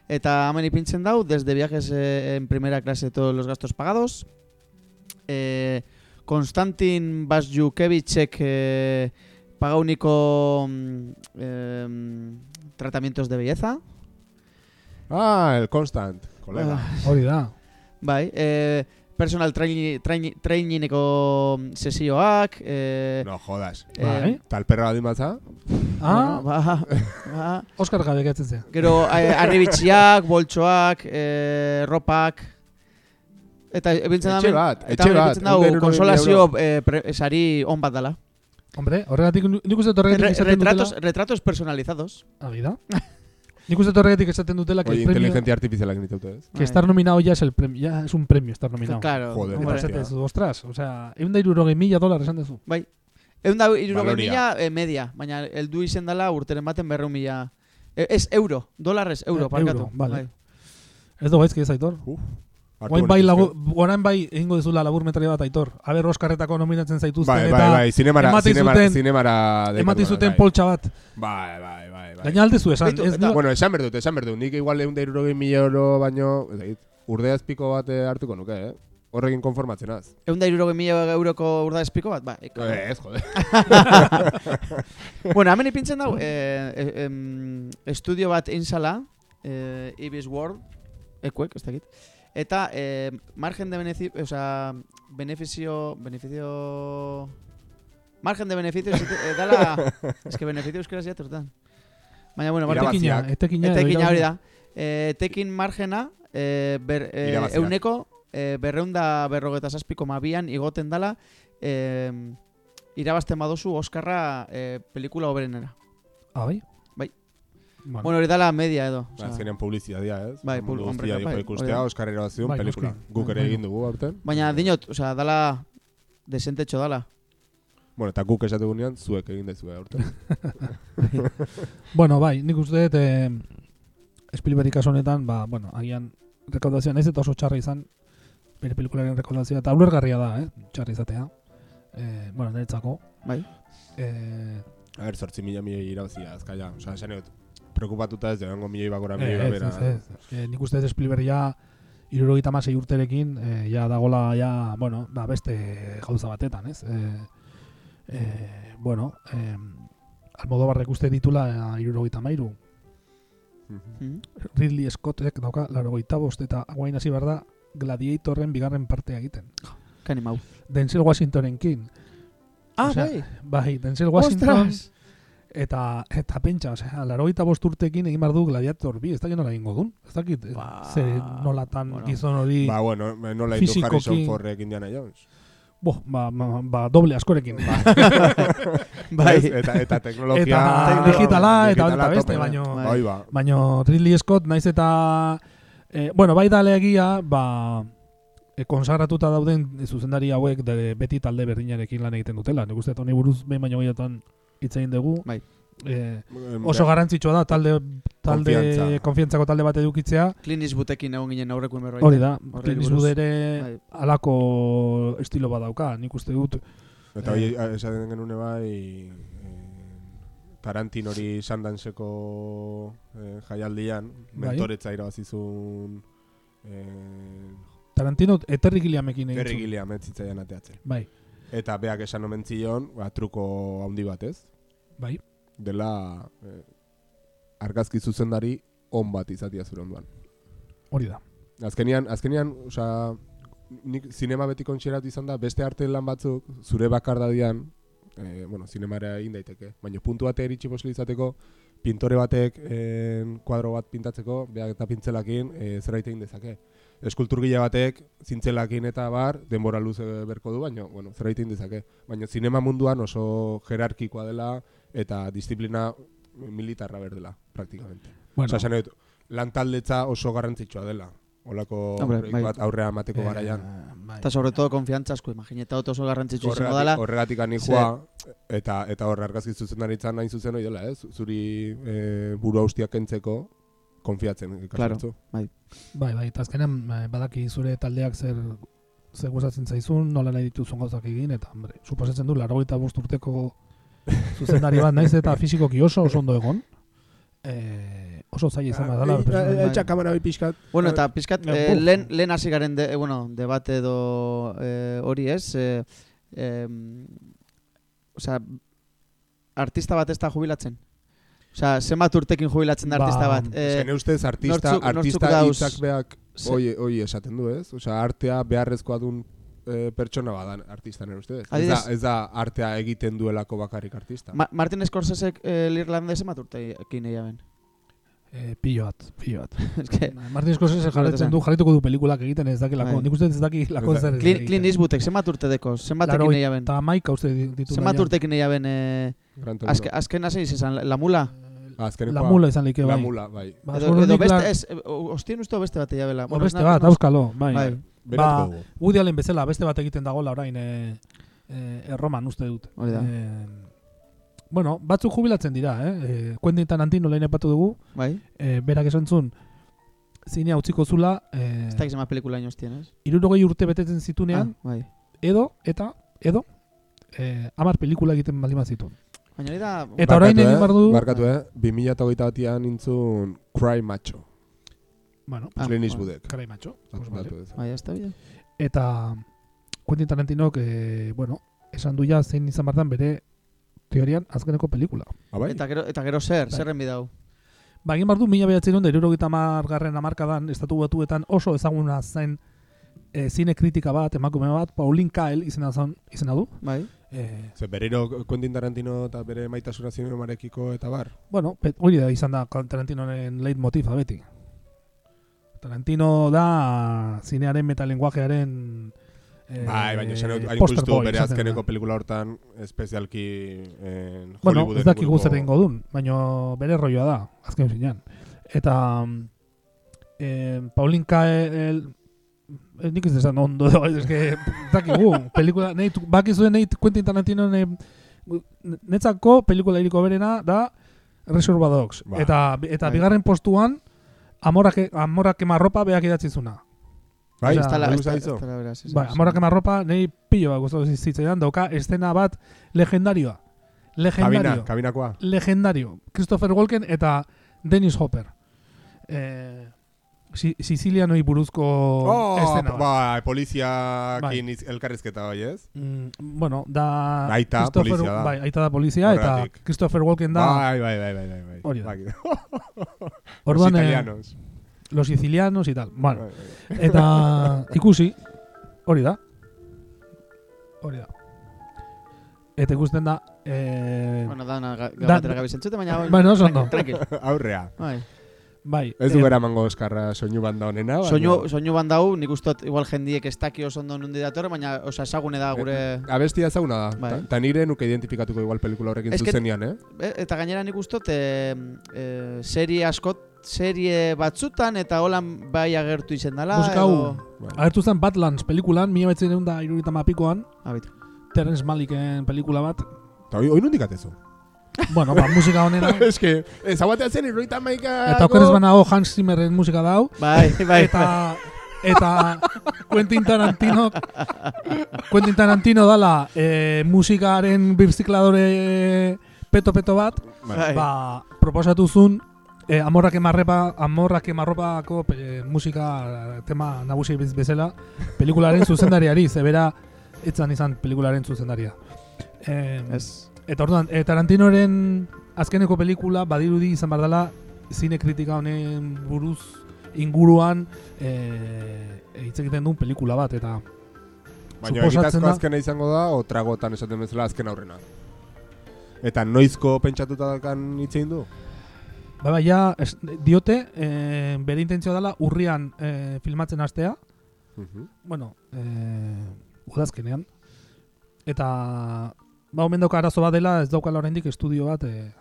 Eta hemen ipintzen dau, desde viajes eh, en primera clase todos los gastos pagados. Eh, Konstantin Basjukevicek eh, pagauniko mm, em, tratamientos de belleza. Ah, el Constant, kolega. Ah, Hori da. bai, eh, personal traini, traini, trainingeko sesioak. Eh, No, jodas. eh, Bai. Tal perra badin batza? Ah, bueno, ba, ba, Oskar gabe gehatzen zea. Gero eh, arribitxiak, boltsoak, eh, ropak. Eta ebiltzen Etxe da bat, etxe bat, dago ehun eta hirurogei konsolazio eh, pre- sari on bat dela. Hombre, horregatik nik uste dut horregatik Re- retratos, dutela... retratos personalizados. Agi da. Nik uste horregatik esaten dutela que Oye, el premio... inteligencia artificialak nitute, ez? Que estar nominado ya es el premio, ya es un premio estar nominado. Claro. Joder, Hombre, esaten zu, ostras, o sea, egun da irurogei mila dolar esan dezu. Bai. Egun da irurogei mila eh, media, baina heldu izen dela urteren baten berreun mila. Eh, ez euro, dolarrez, euro, Eh, parkatu. euro, vale. Bai. Ez dugu gaizki ez aitor. Hartu Orain bai, lagu, orain bai egingo dezula labur metraia bat aitor. Aber Oskarretako nominatzen zaituzten Bai, eta bai, bai, zinemara, zinemara, zuten- zinemara ematen zuten bai. poltsa bat. Bai, bai, bai, bai. Gaina aldezu esan. Beitu, Ez eta- Bueno, esan berdut, esan berdut. Nik igual egun da irurogei mila euro baino, ez dakit, urdeaz piko bat eh, hartuko nuke, eh? Horrekin konformatzen az. Egun da irurogei mila euroko urda espiko bat, ba. eka. Eh, ez, jode. bueno, hemen ipintzen dau, eh, eh, em, estudio bat einzala, eh, Ibis World, ekuek, ez dakit. Eta eh, margen de beneficio, o sea, beneficio, beneficio... Margen de beneficio, eh, dala... es que beneficio euskera ziaturtan. Baina, bueno, margen, etekina, etekina. hori da. Eh, etekin margena, eh, ber, eh, euneko, eh, berreunda berrogeta zazpiko mabian igoten dala, eh, irabazten badozu Oskarra eh, pelikula oberenera. Ah, bai? Bai. Bueno, Bueno, hori dala media edo. Ba, osea. Azkenean publizitatea, ez? Bai, Mundu pul- hombre, guztia dijo bai, ikustea, hori da. Oscar irabaziun Bai, pelikula. Guk ere Bai, egin dugu aurten. Baina dinot, osea, dala desentetxo dala. Bueno, eta guk esatu gunean, zuek egin dezue aurten. bueno, bai, nik uste dut eh, Spielberg kasu honetan, ba, bueno, agian rekaudazioa naiz eta oso txarra izan bere pelikularen rekaudazioa eta ulergarria da, eh, txarra izatea. Eh, bueno, niretzako. Bai. Eh, A ber, sortzi mila milioi irabazia, azkaila. Osa, esan dut, preokupatuta ez, joango milioi bakora Eh, milioi ez, bera. ez, ez. Eh, nik uste dut Spielberg ja irurogeita masei urterekin eh, ja dagola ja, bueno, ba, beste gauza batetan, ez? Eh, eh, bueno, eh, Almodobarrek uste ditula eh, irurogeita mairu. Mhm. Mhm. Ridley Scottek dauka larogeita bost eta guain hasi behar da Gladiatorren bigarren partea egiten. Kanimau. Denzel Washingtonenkin. Ah, bai. Bai, Denzel Washington Ostras! Eta eta pentsa, osea, larogeita bost urtekin egin behar du Gladiator bi, ez dakit nola egingo dun. Ez dakit, eh, Ba, ze nolatan bueno. gizon hori... Ba, bueno, nola indu Fisikoki- Harrison Fordek Indiana Jones. Bo, ba, ba, ba, doble askorekin. Bai. Ez? Eta, eta teknologia... Eta digitala, eta digitala eta beste, baino- Bai. Bai, ba. Baina Ridley Scott, naiz eta... Eh, bueno, bai da legia, ba... E, konsagratuta dauden zuzendari hauek de, beti talde berdinarekin lan egiten dutela. Nik uste honi buruz behin baino gehiagotan hitz egin dugu. Bai. Eh, oso garrantzitsua da talde talde Konfiantza. konfiantzako talde bat edukitzea. Clint Eastwoodekin egon ginen aurrekoen berbait. Hori da. Eastwood ere Bai. alako estilo bat dauka, nik uste dut. Eta hori esaten genune bai eh, Tarantinori Sundanceko eh, jaialdian Bai. mentoretza irabazizun eh, Tarantino eterri giliamekin egin Gerri zuen. gilea metzitzaian ateatzen. Bai, Eta beak esan omen zion, ba, truko handi bat ez, bai. dela eh, argazki zuzendari on bat izatia zure onduan. Hori da. Azkenian, azkenian, osea, nik zinema beti kontxeratu izan da, beste arte lan batzuk, zure bakar dadian, eh, bueno, zinemara egin daiteke, baina puntu bate eritxi posli izateko, pintore batek eh, kuadro bat pintatzeko, beak eta pintzelakin, eh, zerbait egin dezake. Eskulturgile batek, zintzelakin eta bar, denbora luze berko du, baina, bueno, zerbait egin dezake. Baina zinema munduan oso jerarkikoa dela, eta disiplina militarra berdela, praktikamente. Bueno, Osa, dut, lan taldetza oso garrantzitsua dela. Olako bai. bat aurrea emateko eh, garaian. bai. Eta sobre todo konfiantza asko, imagineta dut oso garrantzitsu izango dela. Horregatik, horregatik ani Ze- joa, eta, eta horre argazki zuzendaritzan nahi zuzen hori dela, ez? Zuri e, buru haustiak kentzeko, konfiatzen. Claro. ikasotzu. Bai, bai, eta azkenean eh, badaki zure taldeak zer zer gustatzen zaizun, nola nahi dituzun gauzak egin, eta, hombre, suposatzen du, laro urteko zuzendari bat, naiz eta fizikoki oso oso ondo egon. Eh, oso zaila izan Ah, badala. eh, pertsona- eh, Etxa kamera bi pixkat. Bueno, eta pizkat, Ja, eh, buf. lehen, lehen hasi garen, de, eh, bueno, debate edo eh, hori ez, eh, em, osea, artista bat ez da jubilatzen? Osea, zenbat urtekin jubilatzen da Ba, artista bat? Eh, Eh, ustez artista, nortzuk- nortzuk artista dauz- hitzak beak hoi, hoi esaten du, ez? Osea, artea beharrezkoa duen eh, pertsona badan artista nire ustez. Ez da, ez da artea egiten duelako bakarrik artista. Ma Martin Scorsesek eh, l'Irlandez zenbat urtekin egia ben? Eh, pilo bat, pilo bat. Ez que, Martin Scorsese jarretzen du, jarrituko du pelikulak egiten ez dakilako. Bai. Nik uste ez dakilako Ez da- zer Clint, Clint Eastwoodek zenbat urte deko? Zenbat Laro ekin egia ben? Maika uste ditu. Zenbat urtekin egia ben? Eh, azke, azken hasi izan, la mula? Ah, azkenekoa- La mula izan like La bai. mula, bai. Ba, edo, edo beste, la- ez, eh, ostien uste beste bat egia bela. beste bat, auskalo, bai. Bai. Dugu. Woody Allen bezala beste bat egiten dagoela orain eh, eh, erroman uste dut. Hori da. Eh, bueno, batzuk jubilatzen dira, eh? eh Quentin Tarantino lehen epatu dugu, Bai, eh, berak esan zuen, zinea utziko zula, eh, ez dakiz pelikula ino ostien, ez? irurogei urte betetzen zitunean, Ah, bai. edo, eta, edo, eh, amar pelikula egiten baldin bat zituen. Baina hori da... Eta orain egin behar du- Barkatu, eh? 2008 batian nintzun Cry Macho. Bueno, Ah, Clint. Eastwoodek. karai macho. Pues vale. Bai, ez da. Eta Quentin Tarantinok, eh, bueno, esan du ja zein izan bartan bere teorian azkeneko pelikula. Ah, bai? Eta gero, eta gero zer, Bai. zerren bidau. Ba, egin bardu, mila behatzen dut, erurogita margarren amarkadan, estatu batuetan oso ezaguna zen e, zine kritika bat, emakume bat, Pauline Kael izena, zan, izena du. Bai. E, Ze berero Quentin Tarantino eta bere maitasuna zinemarekiko eta bar. bueno, pet, hori da izan da Tarantinoren leitmotiva beti. Tarantino da zinearen metalenguajearen e, bai, baina esan dut, hain poster justu bere azkeneko pelikula hortan espezialki en Bueno, ez dakigu inguruko- zer egingo dun, baina bere rolloa da, azken finean. Eta eh, Paulin Kael eh, nik ez esan ondo, ez que dakigu, pelikula, nahi, bakizuen nahi Quentin Tarantino nahi, netzako pelikula iriko berena da Reservoir Dogs. Ba. Eta, eta Bai. bigarren postuan Amorak, amorak emarropa beak idatzizuna. Bai, Ez tala, bai, ez tala, zaizu. ez tala beraz. ez Bai, beraz. amorak emarropa nahi pilo bat gustatu zitzaidan, dauka estena bat legendarioa. Legendario. Kabina, kabinakoa. legendario. Christopher Walken eta Dennis Hopper. Eh, si, Sicilianoi buruzko Oh, estena bai, poliziakin Bai. iz- elkarrizketa bai, ez? Mm, bueno, da... Aita polizia da. Bai, aita da polizia, Horregatik. eta Christopher Walken da... Bai, bai, bai, bai, bai, bai. Hori da. Bai. orduan, Los eh, italianos. los sicilianos y tal. Bueno, Bai, bai. eta ikusi, hori da. Hori da. Eta ikusten da... Eh, Bueno, da, na, ga- Da- gabatera gabiz entzute, baina... Bueno, oso ondo. Tranquil. Aurrea. Bai. Bai. Ez du gara mango eskarra soinu banda honena, baina- Soinu, soinu bandau, nik ustot igual jendiek ez daki oso ondo nundi dator, baina osa esagune da gure... Abestia ezaguna da. Bai. Ta, ta nire nuke identifikatuko igual pelikula horrekin Ez que- zuzenean, eh? E, eta gainera nik ustot e, e, serie askot, serie batzutan eta holan bai agertu izen dela. Musika hau. edo- Bai. Agertu zen Badlands pelikulan, mila betzen da irurita mapikoan, Ah, bitu. Terrence Malicken pelikula bat. Eta hoi, hoi nondik atezu? Bueno, ba, musika honena. Ez que, ezaguatea zen irroita maika... eta okerez banago Hans Zimmerren musika dau. Bai, bai, eta eta Quentin Tarantino Quentin Tarantino dala eh, musikaren birzikladore peto-peto bat, bai. ba, proposatu zuen eh, amorrak emarrepa, amorrak emarropako eh, musika tema nagusi bez- bezala pelikularen zuzendariari, zebera etzan izan pelikularen zuzendaria. Eh, Ez. Eta orduan, e, Tarantinoren azkeneko pelikula badirudi izan behar dela zine kritika honen buruz inguruan e, hitz egiten duen pelikula bat eta Baina egitazko azkena izango da, o tragotan esaten bezala azken aurrena. Eta noizko pentsatuta dakan hitz egin du? bai, bai, ja, es, diote e, bere intentzioa dela urrian e, filmatzen hastea, Mhm. bueno, e, udazkenean eta ba, omen dauka arazo bat dela ez daukala oraindik estudio bat e,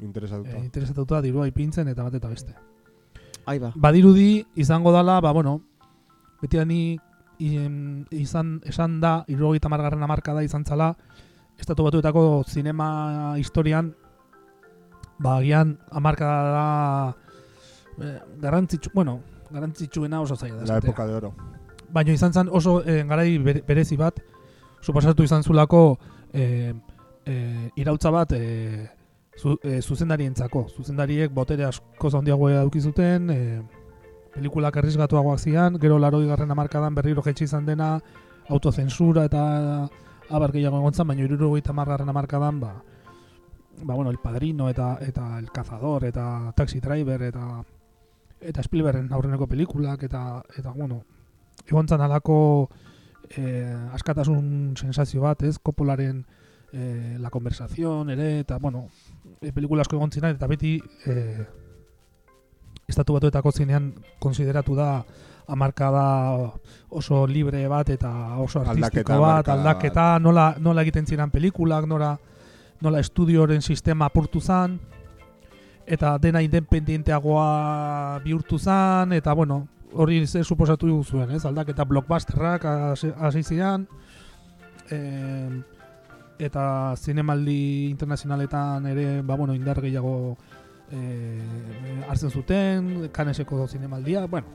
Interesatuta. e, interesatuta dirua ipintzen eta bat eta beste. Ai ba. badirudi izango dala, ba, bueno, beti ni izan, esan da, irrogeita margarren amarkada izan zala, estatu batuetako zinema historian, ba, agian amarkada da, eh, garrantzitsu, bueno, garrantzitsuena oso zaila da. La esatea. época de oro. Baina izan zen oso eh, garai bere- berezi bat, suposatu izan zulako eh, eh, irautza bat eh, zu, eh, zuzendarientzako. Zuzendariek botere asko handiago eduki zuten, eh, pelikulak arrisgatuagoak zian, gero laroi garren amarkadan berriro jetxe izan dena, autozensura eta abar gehiago egon zen, baina irurogeita margarren amarkadan, ba, ba, bueno, El Padrino eta eta El Cazador eta Taxi Driver eta eta Spielbergen aurreneko pelikulak eta eta bueno, egon zan alako eh, askatasun sensazio bat, ez? Kopolaren eh, La Conversación ere, eta, bueno, e, pelikula asko egon eta beti eh, estatu batuetako zinean konsideratu da amarkada oso libre bat eta oso artistiko Aldaketa, bat, hamarkada aldaketa, nola, nola egiten ziren pelikulak, nola, nola estudioren sistema apurtu zan, eta dena independienteagoa bihurtu zan, eta bueno, hori ze suposatu zuen, ez? Aldaketa blockbusterrak hasi ziren, eh, eta zinemaldi internazionaletan ere, ba, bueno, indar gehiago eh, hartzen zuten, kaneseko zinemaldia, bueno,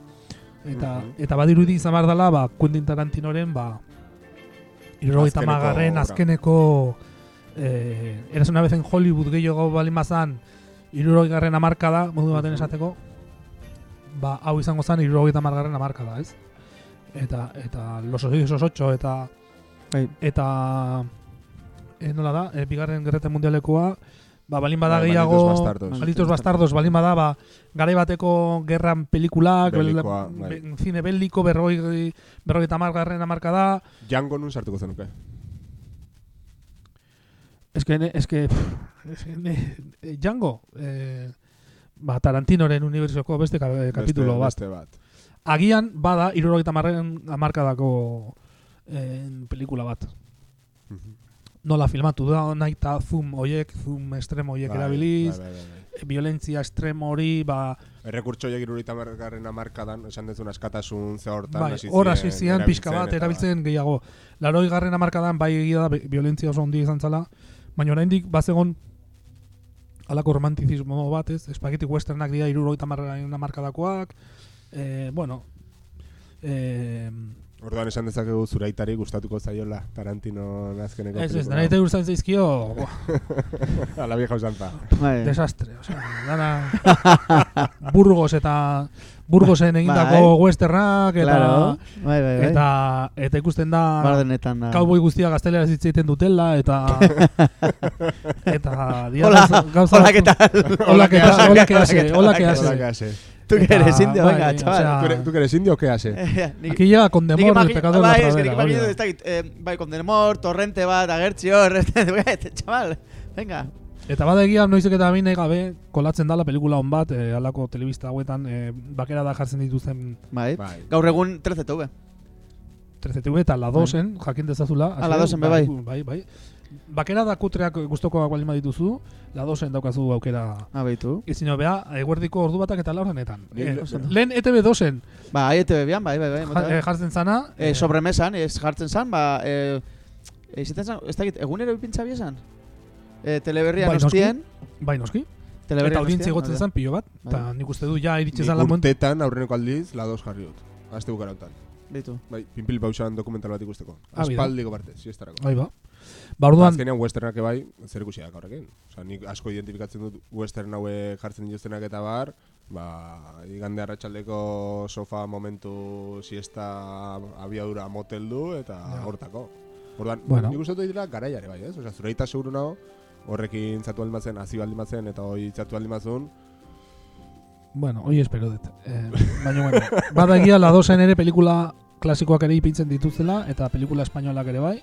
eta, Mhm. eta badirudi izan behar dela, ba, Quentin Tarantinoren, ba, irrogeita Azkeneko magarren obra. azkeneko eh, eras una vez en Hollywood gehiago balin bazan irurogeigarren amarkada, modu baten Mhm. esateko, ba, hau izango zen irrogeita margarren amarkada, ez? Eta, eta los osos ocho, eta Bai. eta e, nola da, e, bigarren gerrete mundialekoa, ba, balin bada Bai, gehiago, Malditos Bastardos. Malditos bastardos, balin bada, ba, garai bateko gerran pelikulak, Belikoa, bel- bai. be- zine belliko, berroi, berrogeita margarren amarkada, Django nun sartuko zenuke. Es que, es que, pff, es que ne- eh, Django, eh, ba, Tarantinoren unibertsoko beste ka- kapitulo beste, bat. Beste bat. Agian, bada, irurogeita marren amarkadako eh, pelikula bat. Mhm. Nola filmatu da, nahi eta zoom oiek, zoom estremo oiek Bai, erabiliz, bai, bai, bai. eh, violentzia estremo hori, ba, Errekurtso horiek irurita margarren amarkadan, esan dezun askatasun ze hortan, bai, hasi hor hasi zian pixka bat erabiltzen gehiago. Laroi garren amarkadan bai egia da, violentzia oso handia izan zala, baina oraindik bazegon alako romantizismo bat, ez? Espagueti westernak dira irurogeita margarren amarkadakoak, eh, bueno, eh, Orduan esan dezakegu zuraitari gustatuko zaiola Tarantino azkeneko ez ez, pelikula. dara ite gustatzen zaizkio, A la vieja usanza. Bai. desastre, osea, dana Burgos eta Burgosen egindako Bai. westernak eta Claro. Bai, bai, bai. eta eta ikusten da Bardenetan da. Cowboy guztia gaztelera hitz egiten dutela eta eta dia Hola, gauza- hola, ¿qué tal? Hola, ¿qué tal? Hola, ¿qué Hola, hace? Hola, ¿qué Hola, hace? Tú que eres indio, bai, venga, o chaval. sea, ¿Tú eres- ¿Tú que eres indio o qué hace? Aquí llega con Nik demor imagi- pecado en la bai, es que nik pradera. imagino hori ez da. dakit, eh, bai, con demor, torrente bat, agertzi hor, este, chaval, venga. Eta badegia noizik eta behin nahi gabe kolatzen dala pelikula on bat, eh, alako telebista hauetan eh, bakera da jartzen dituzten Bai. Bai. Gaur egun 13TV. 13TV eta la dosen, jakin dezazula. Ah, la dosen, be bai. Bai, bai. Bakera da kutreak guztoko baldin badituzu, la dosen daukazu aukera Ah, beitu. Ezin bea, eguerdiko ordu batak eta laurdenetan. Ni- Eh, ondo. lehen ETB dosen Bai, ETV bian, bai, bai, bai. ja, eh, jartzen zana. Eh, sobremesan, ez jartzen zan, ba, eh, eh, izaten zan, ez dakit, egunero ipintza biesan? Eh, teleberrian Bai, ostien, Bai, noski. teleberrian Eta audientzia ostien, igotzen bai, zen pilo bat. Bai. Eta nik uste du ja iritsi zala momentu. urtetan aurreneko aldiz, la dos jarri dut. Azte bukara honetan. Beitu. Bai, pinpil pausan dokumental bat ikusteko. Ah. Aspaldiko parte, siestarako. Bai, ba. Ba, orduan, Azkenean westernak bai, zer ikusiak horrekin. Osa, nik asko identifikatzen dut western haue jartzen dituztenak eta bar, ba, igande arratsaldeko sofa momentu siesta abiadura motel du eta Ja. hortako. Orduan, Bueno. nik uste dut dira garaiare bai, ez? Osea, zureita seguru nago, horrekin zatu baldin bazen, hazi bazen eta hoi zatu bazun, bueno, hoi espero dut. Eh, baina, bueno, badagia la dosen ere pelikula klasikoak ere ipintzen dituztela, eta pelikula espainolak ere bai,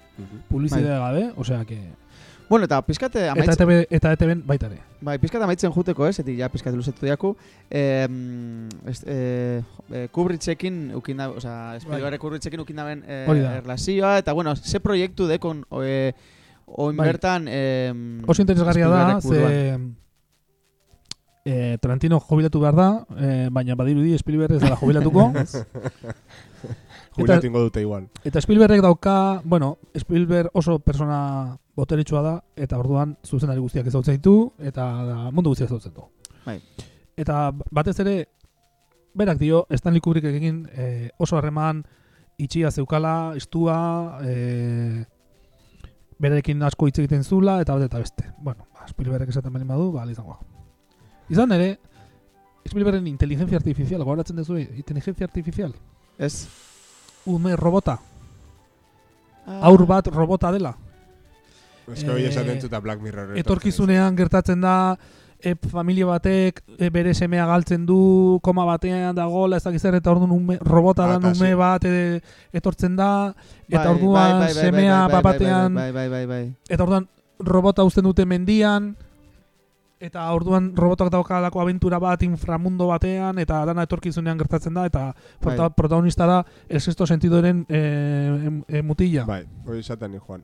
publizitate gabe, osea que... Bueno, eta pizkate Eta amaitzen, ETB, eta ETB baita ere. bai, pizkate amaitzen juteko, ez, eti ja pizkate luzetu diaku, eh, ez, eh, eh, Kubricksekin ukin da, osea, Spielberg Kubricksekin ukin daben eh, erlazioa, eta bueno, ze proiektu dekon, eh, oin Bai. bertan, eh, Oso interesgarria da, ze... Eh, Tarantino jubilatu behar da, eh, baina badirudi Spielberg ez dela jubilatuko. jubilatu ingo dute igual. Eta Spielbergek dauka, bueno, Spielberg oso persona boteretsua da, eta orduan zuzendari guztiak ezautzen ditu, eta da, mundu guztiak ezautzen du. Bai. Eta batez ere, berak dio, Stanley Kubrick egin eh, oso harreman itxia zeukala, estua, eh, berarekin asko hitz egiten zula, eta bat eta beste. Bueno, ba, Spielbergek esaten bali badu, ba, izango. Izan ere, Spielbergen inteligencia artificial, gogoratzen duzu, inteligencia artificial, ez? Ume robota, Ah. aur bat robota dela. Hoi Eh, esaten zuta Black Mirror. Etorkizunean gertatzen da e, familia batek e, bere semea galtzen du, koma batean dagoela, ez dakiz zer, eta orduan ume, robota Ah, dan eta ume bat e, etortzen da, eta Bai, orduan bai, bai, semea bai, bai. eta orduan robota uzten dute mendian, eta orduan robotak daukalako abentura bat inframundo batean, eta dana etorkizunean gertatzen da, eta prota, Bai. protagonista da el sexto sentidoren e, e, mutila. Bai, hori esaten ni Juan.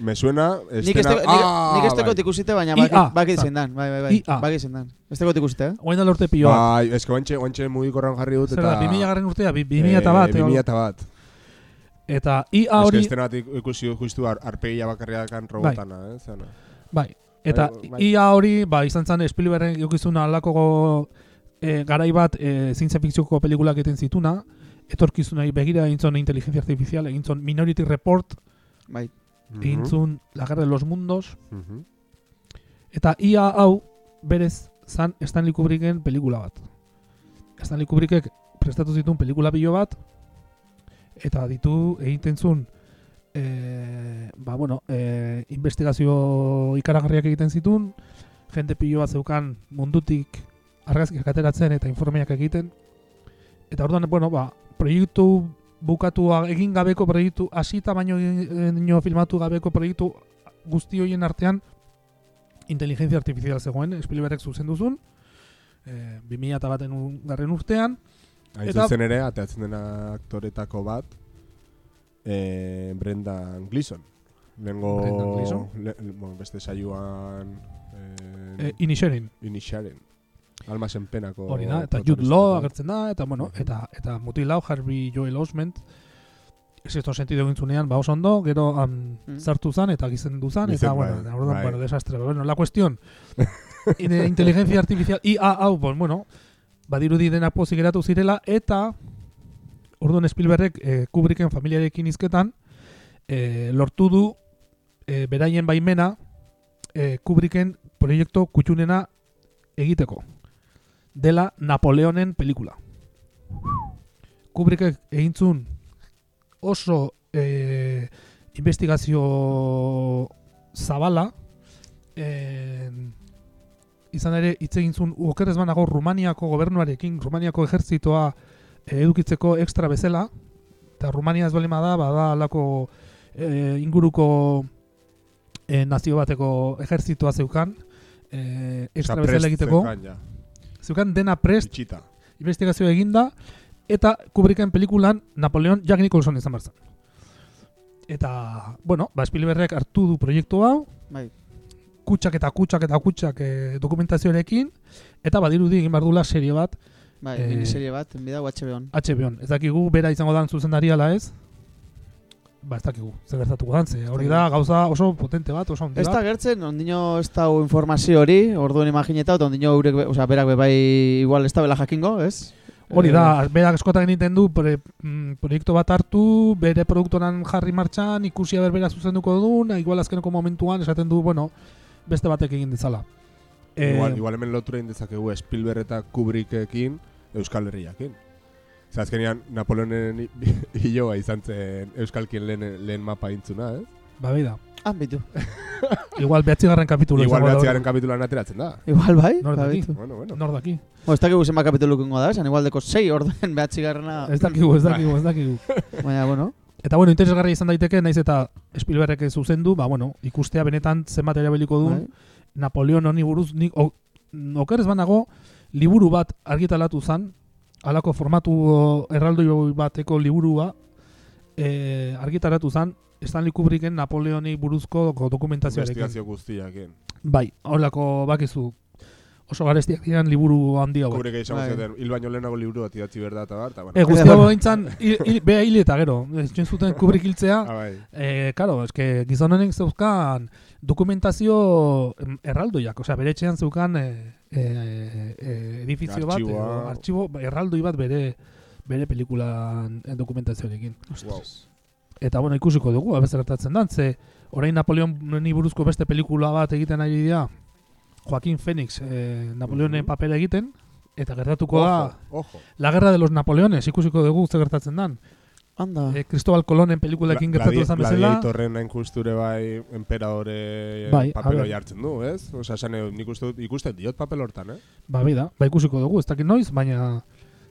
Me suena Nik estena... ez nik, Ah, nik ez bai. tekot ikusite, baina baki, zein dan, bai, bai, bai, IA. baki zein dan. Ez tekot ikusite, eh? Oain da lorte pilo bat. Bai, ez que oantxe, oantxe mugikorran jarri dut Zer eta... da, 2000 garren urtea, bi- 2000 eta bat. Eh, edo- 2000 eta bat. Eta IA Ez que hori, estena bat ik- ikusi justu ar, arpegia bakarriakan robotana, eh? Zena. bai, eta Bai, bai. IA hori, ba, izan zen Spielbergen jokizun alako e, garai bat e, zientzia fikzioko pelikulak egiten zituna, etorkizunai begira egin zuen inteligencia artificial, egin zuen Minority Report, Bai. egin Mhm, zuen La Guerra de los Mundos, mhm. eta IA hau berez zan Stanley Kubricken pelikula bat. Stanley Kubrickek prestatu zituen pelikula bilo bat, eta ditu egiten zuen e, ba, bueno, e, investigazio ikaragarriak egiten zituen, jende pilo bat zeukan mundutik argazkiak ateratzen eta informeak egiten. Eta orduan, bueno, ba, proiektu bukatu egin gabeko proiektu, hasita baino egin filmatu gabeko proiektu guzti horien artean inteligencia artificial zegoen, Spielbergek zuzen duzun, e, 2000 eta baten u- garren urtean, Hain zuzen ere, ateatzen dena aktoretako bat, eh, Brendan Gleeson. Lengo, Brendan Gleeson? Le, bueno, beste saioan eh, e, Inisherin. Inisharen. Alma senpenako Hori da, eta Jude Law agertzen da, eta, bueno, eta, eta mutil hau Harvey Joel Osment, Existo sentido egin zunean, ba oso ondo, gero um, Mm. sartu zan eta gizen du zan, eta bueno, bai, orduan, bai. bueno, desastre. Bueno, la cuestión, in- inteligencia artificial, IA hau, pues, bueno, badirudi denak pozik geratu zirela, eta orduan Spielbergek eh, Kubricken familiarekin izketan, eh, lortu du eh, beraien baimena eh, Kubricken proiektu kutxunena egiteko. Dela Napoleonen pelikula. Kubrickek egintzun oso eh, investigazio zabala eh, izan ere hitz egin zuen okerrez banago Rumaniako gobernuarekin, Rumaniako ejertzitoa edukitzeko extra bezala, eta Rumania ez balima da, bada alako eh, inguruko e, nazio bateko ejertzitoa zeukan, e, extra Eta bezala egiteko, zeukan, ja. zeukan dena prest, Itxita. investigazioa eginda, eta Kubricken pelikulan Napoleon Jack Nicholson izan behar zen. Eta, bueno, ba, Spielbergek hartu du proiektu hau, Bai. kutsak eta kutsak eta kutsak e, dokumentazioarekin, eta badirudi egin behar dula serie bat Bai, Eh, miniserie bat, enbida HBO-n. HBO-n. Ez dakigu bera izango dan zuzendari ala ez? Ba, ez dakigu, zer gertatuko dan, ze hori da gauza oso potente bat, oso handi Ez da gertzen, ondino ez da informazio hori, orduen imagineta, eta ondino eurek, be- osea, berak be bai igual ez da bela jakingo, ez? Hori Eh, da, berak eskotan egiten du pre, mm, proiektu bat hartu, bere produktoran jarri martxan, ikusia berbera zuzenduko duen, igual azkeneko momentuan esaten du, bueno, beste batek egin dezala. Eh, Igual, igual hemen lotura egin dezakegu Spielberg eta Kubrickekin Euskal Herriakin. Zer azkenean Napoleonen hi- hiloa izan zen Euskalkien lehen, lehen mapa intzuna, ez? Ba, bai da. Ah, bitu. Igual behatzigarren kapitulu Igual izango da behatziaren hori. kapitulan ateratzen da. Igual bai, Nor ba, daki? Bueno, bueno. Nor daki? Bo, ez dakigu zenba kapitulu kengo da, esan igual deko sei orduen behatzi garrana, Ez dakigu, ez dakigu, ez dakigu. baina, bueno, Eta bueno, interesgarria izan daiteke, naiz eta Spielbergek zuzendu, ba bueno, ikustea benetan zenbat erabiliko duen bai. Napoleon honi buruz nik o, okerez banago liburu bat argitalatu zan, halako formatu erraldoi bateko liburua e, argitaratu zan Stanley Kubricken Napoleoni buruzko ko- dokumentazioarekin. Investigazio guztiakin. Bai, holako bakizu oso garestiak diren liburu handi hauek. Kubrick izango Bai. zioten, hil baino lehenago liburu bat idatzi berda eta bar, bueno. E, guzti hau behintzan, hil- hil- bea hil eta gero, ez zuten Kubrick hiltzea, Ah, bai. Eh, claro, eske gizon honek zeuzkan dokumentazio erraldoiak, osea, bere etxean zeukan eh, eh, eh, edifizio bat, edo artxibo erraldoi bat bere bere pelikulan eh, dokumentazioarekin. Wow. Eta bueno, ikusiko dugu, abez gertatzen dan, ze orain Napoleoni buruzko beste pelikula bat egiten ari dira, Joaquin Phoenix eh, Napoleonen Mhm. papera egiten, eta gertatuko da, Ojo, ojo. La Guerra de los Napoleones, ikusiko dugu ze gertatzen dan. Anda. Eh, Cristobal Colonen pelikulakin gertatu izan bezala. Gladiatorren hain justure bai emperadore Bai, papel a hori ber. hartzen du, ez? Osa, esan edo, nik uste ikusten diot papel hortan, eh? Ba, bai da, ba ikusiko dugu, ez dakit noiz, baina,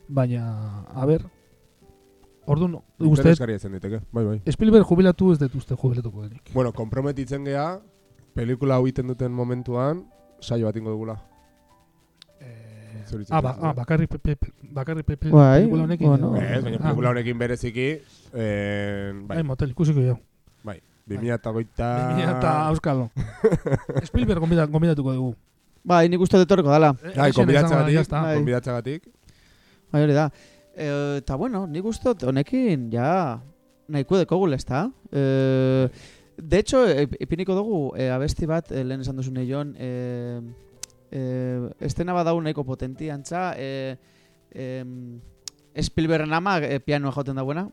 baina, a ber, orduan, uste, Interesgarria izan diteke, bai, bai. Spielberg jubilatu ez dut uste jubilatuko denik. Bueno, komprometitzen gea, pelikula hau duten momentuan, saio bat ingo dugula. Ah, ba, ah, bakarrik pe, pe, pe- bakarrik pe, pe, Bai, pelikula honekin. bueno. Ez, baina ah, pelikula honekin bereziki, eh, Bai, bai, motel, ikusiko jo. 2008 Mila eta auskalo. Spielberg gombida, gombidatuko dugu. Bai, nik uste detorreko dala. Eh, Bai, konbidatzagatik, jazta. Bai. Bai, hori da. E, eta bueno, nik uste honekin, ja, nahiko dekogul, ez da? E, de hecho, ip- ipiniko dugu, e, abesti bat, e, lehen esan duzune jon, e, e, estena bat dau nahiko potenti, antza, e, e, Spielbergen ama e, pianoa joten dagoena.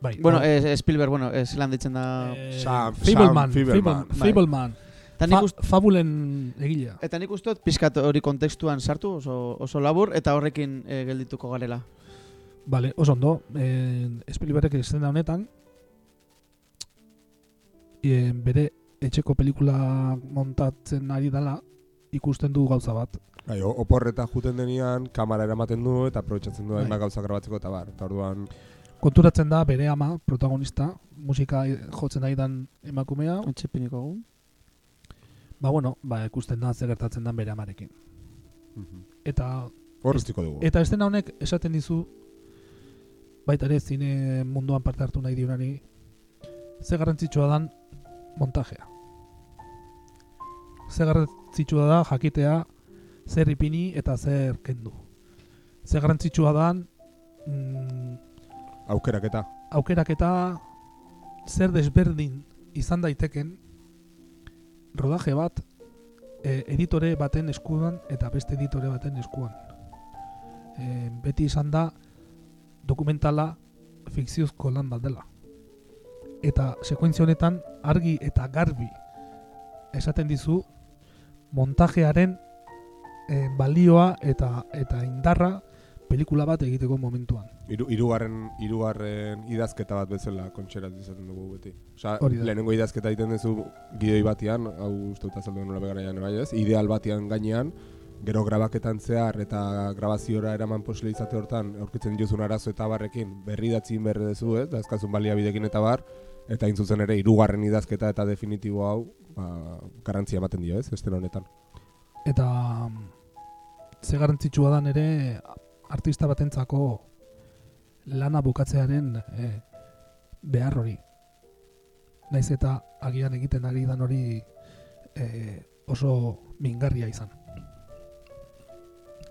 Bai. Bueno, bai. e, Spielberg, bueno, e, zelan ditzen da... Eh, Sam- Fableman, Sam Fableman. Fable- Fableman. eta nik Fa, uste, fabulen egilea. eta nik uste pizkat hori kontekstuan sartu, oso, oso labur, eta horrekin e, geldituko garela. Vale, oso ondo. Eh, Spielbergek estena honetan eh, bere etxeko pelikula montatzen ari dela ikusten du gauza bat. Bai, oporreta juten denean, kamera eramaten du eta aprobetsatzen du Bai. hainbat gauza grabatzeko eta bar. Eta orduan, Konturatzen da bere ama, protagonista, musika jotzen ari dan emakumea, Etxe piniko gu. ba bueno, ba ikusten da zer gertatzen dan bere amarekin. Eta hor utziko dugu. eta estena honek esaten dizu baita ere zine munduan parte hartu nahi dionari ze garrantzitsua dan montajea. Ze garrantzitsua da jakitea zer ipini eta zer kendu. Ze garrantzitsua dan mm, Aukeraketa. aukeraketa zer desberdin izan daiteken rodaje bat e, editore baten eskuan eta beste editore baten eskuan. E, beti izan da dokumentala fikziozko lan bat dela. Eta sekuentzia honetan argi eta garbi esaten dizu montajearen e, balioa eta eta indarra pelikula bat egiteko momentuan. Hiru hirugarren hirugarren idazketa bat bezala kontseratu izaten dugu beti. Osea, lehenengo idazketa egiten duzu gidoi batean, hau uste dut azaldu nola begaraian bai ez, ideal batean gainean, gero grabaketan zehar eta grabaziora eraman posible izate hortan aurkitzen dituzun arazo eta barrekin berri datzin berre duzu, ez? Da eskazun baliabidekin eta bar, Eta hain zuzen ere, hirugarren idazketa eta definitibo hau, ba, garantzia ematen dio, ez, esten honetan. Eta mm, ze garrantzitsua dan ere artista batentzako lana bukatzearen eh, behar hori. Naiz eta agian egiten ari dan hori eh, oso mingarria izan.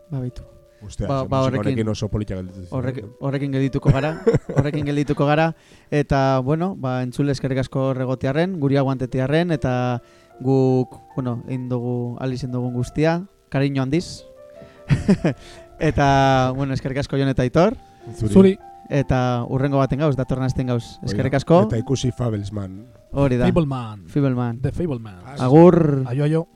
Ba, bitu. Ustea, Ba- ba, horrekin- oso ziren. Horrek, horrekin geldituko gara, horrekin geldituko gara, eta, bueno, ba, entzule eskerrik asko regotearren, guri aguantetiarren, eta guk, bueno, egin dugu, alizen dugun guztia, kariño handiz. eta, bueno, eskerrik asko jon eta aitor, Zuri, eta urrengo baten gauz, datorren azten gauz. Eskerrik asko, Eta ikusi Fabelsman. hori da, Fableman, Fibelman. The Fableman. Agur! Aio, aio.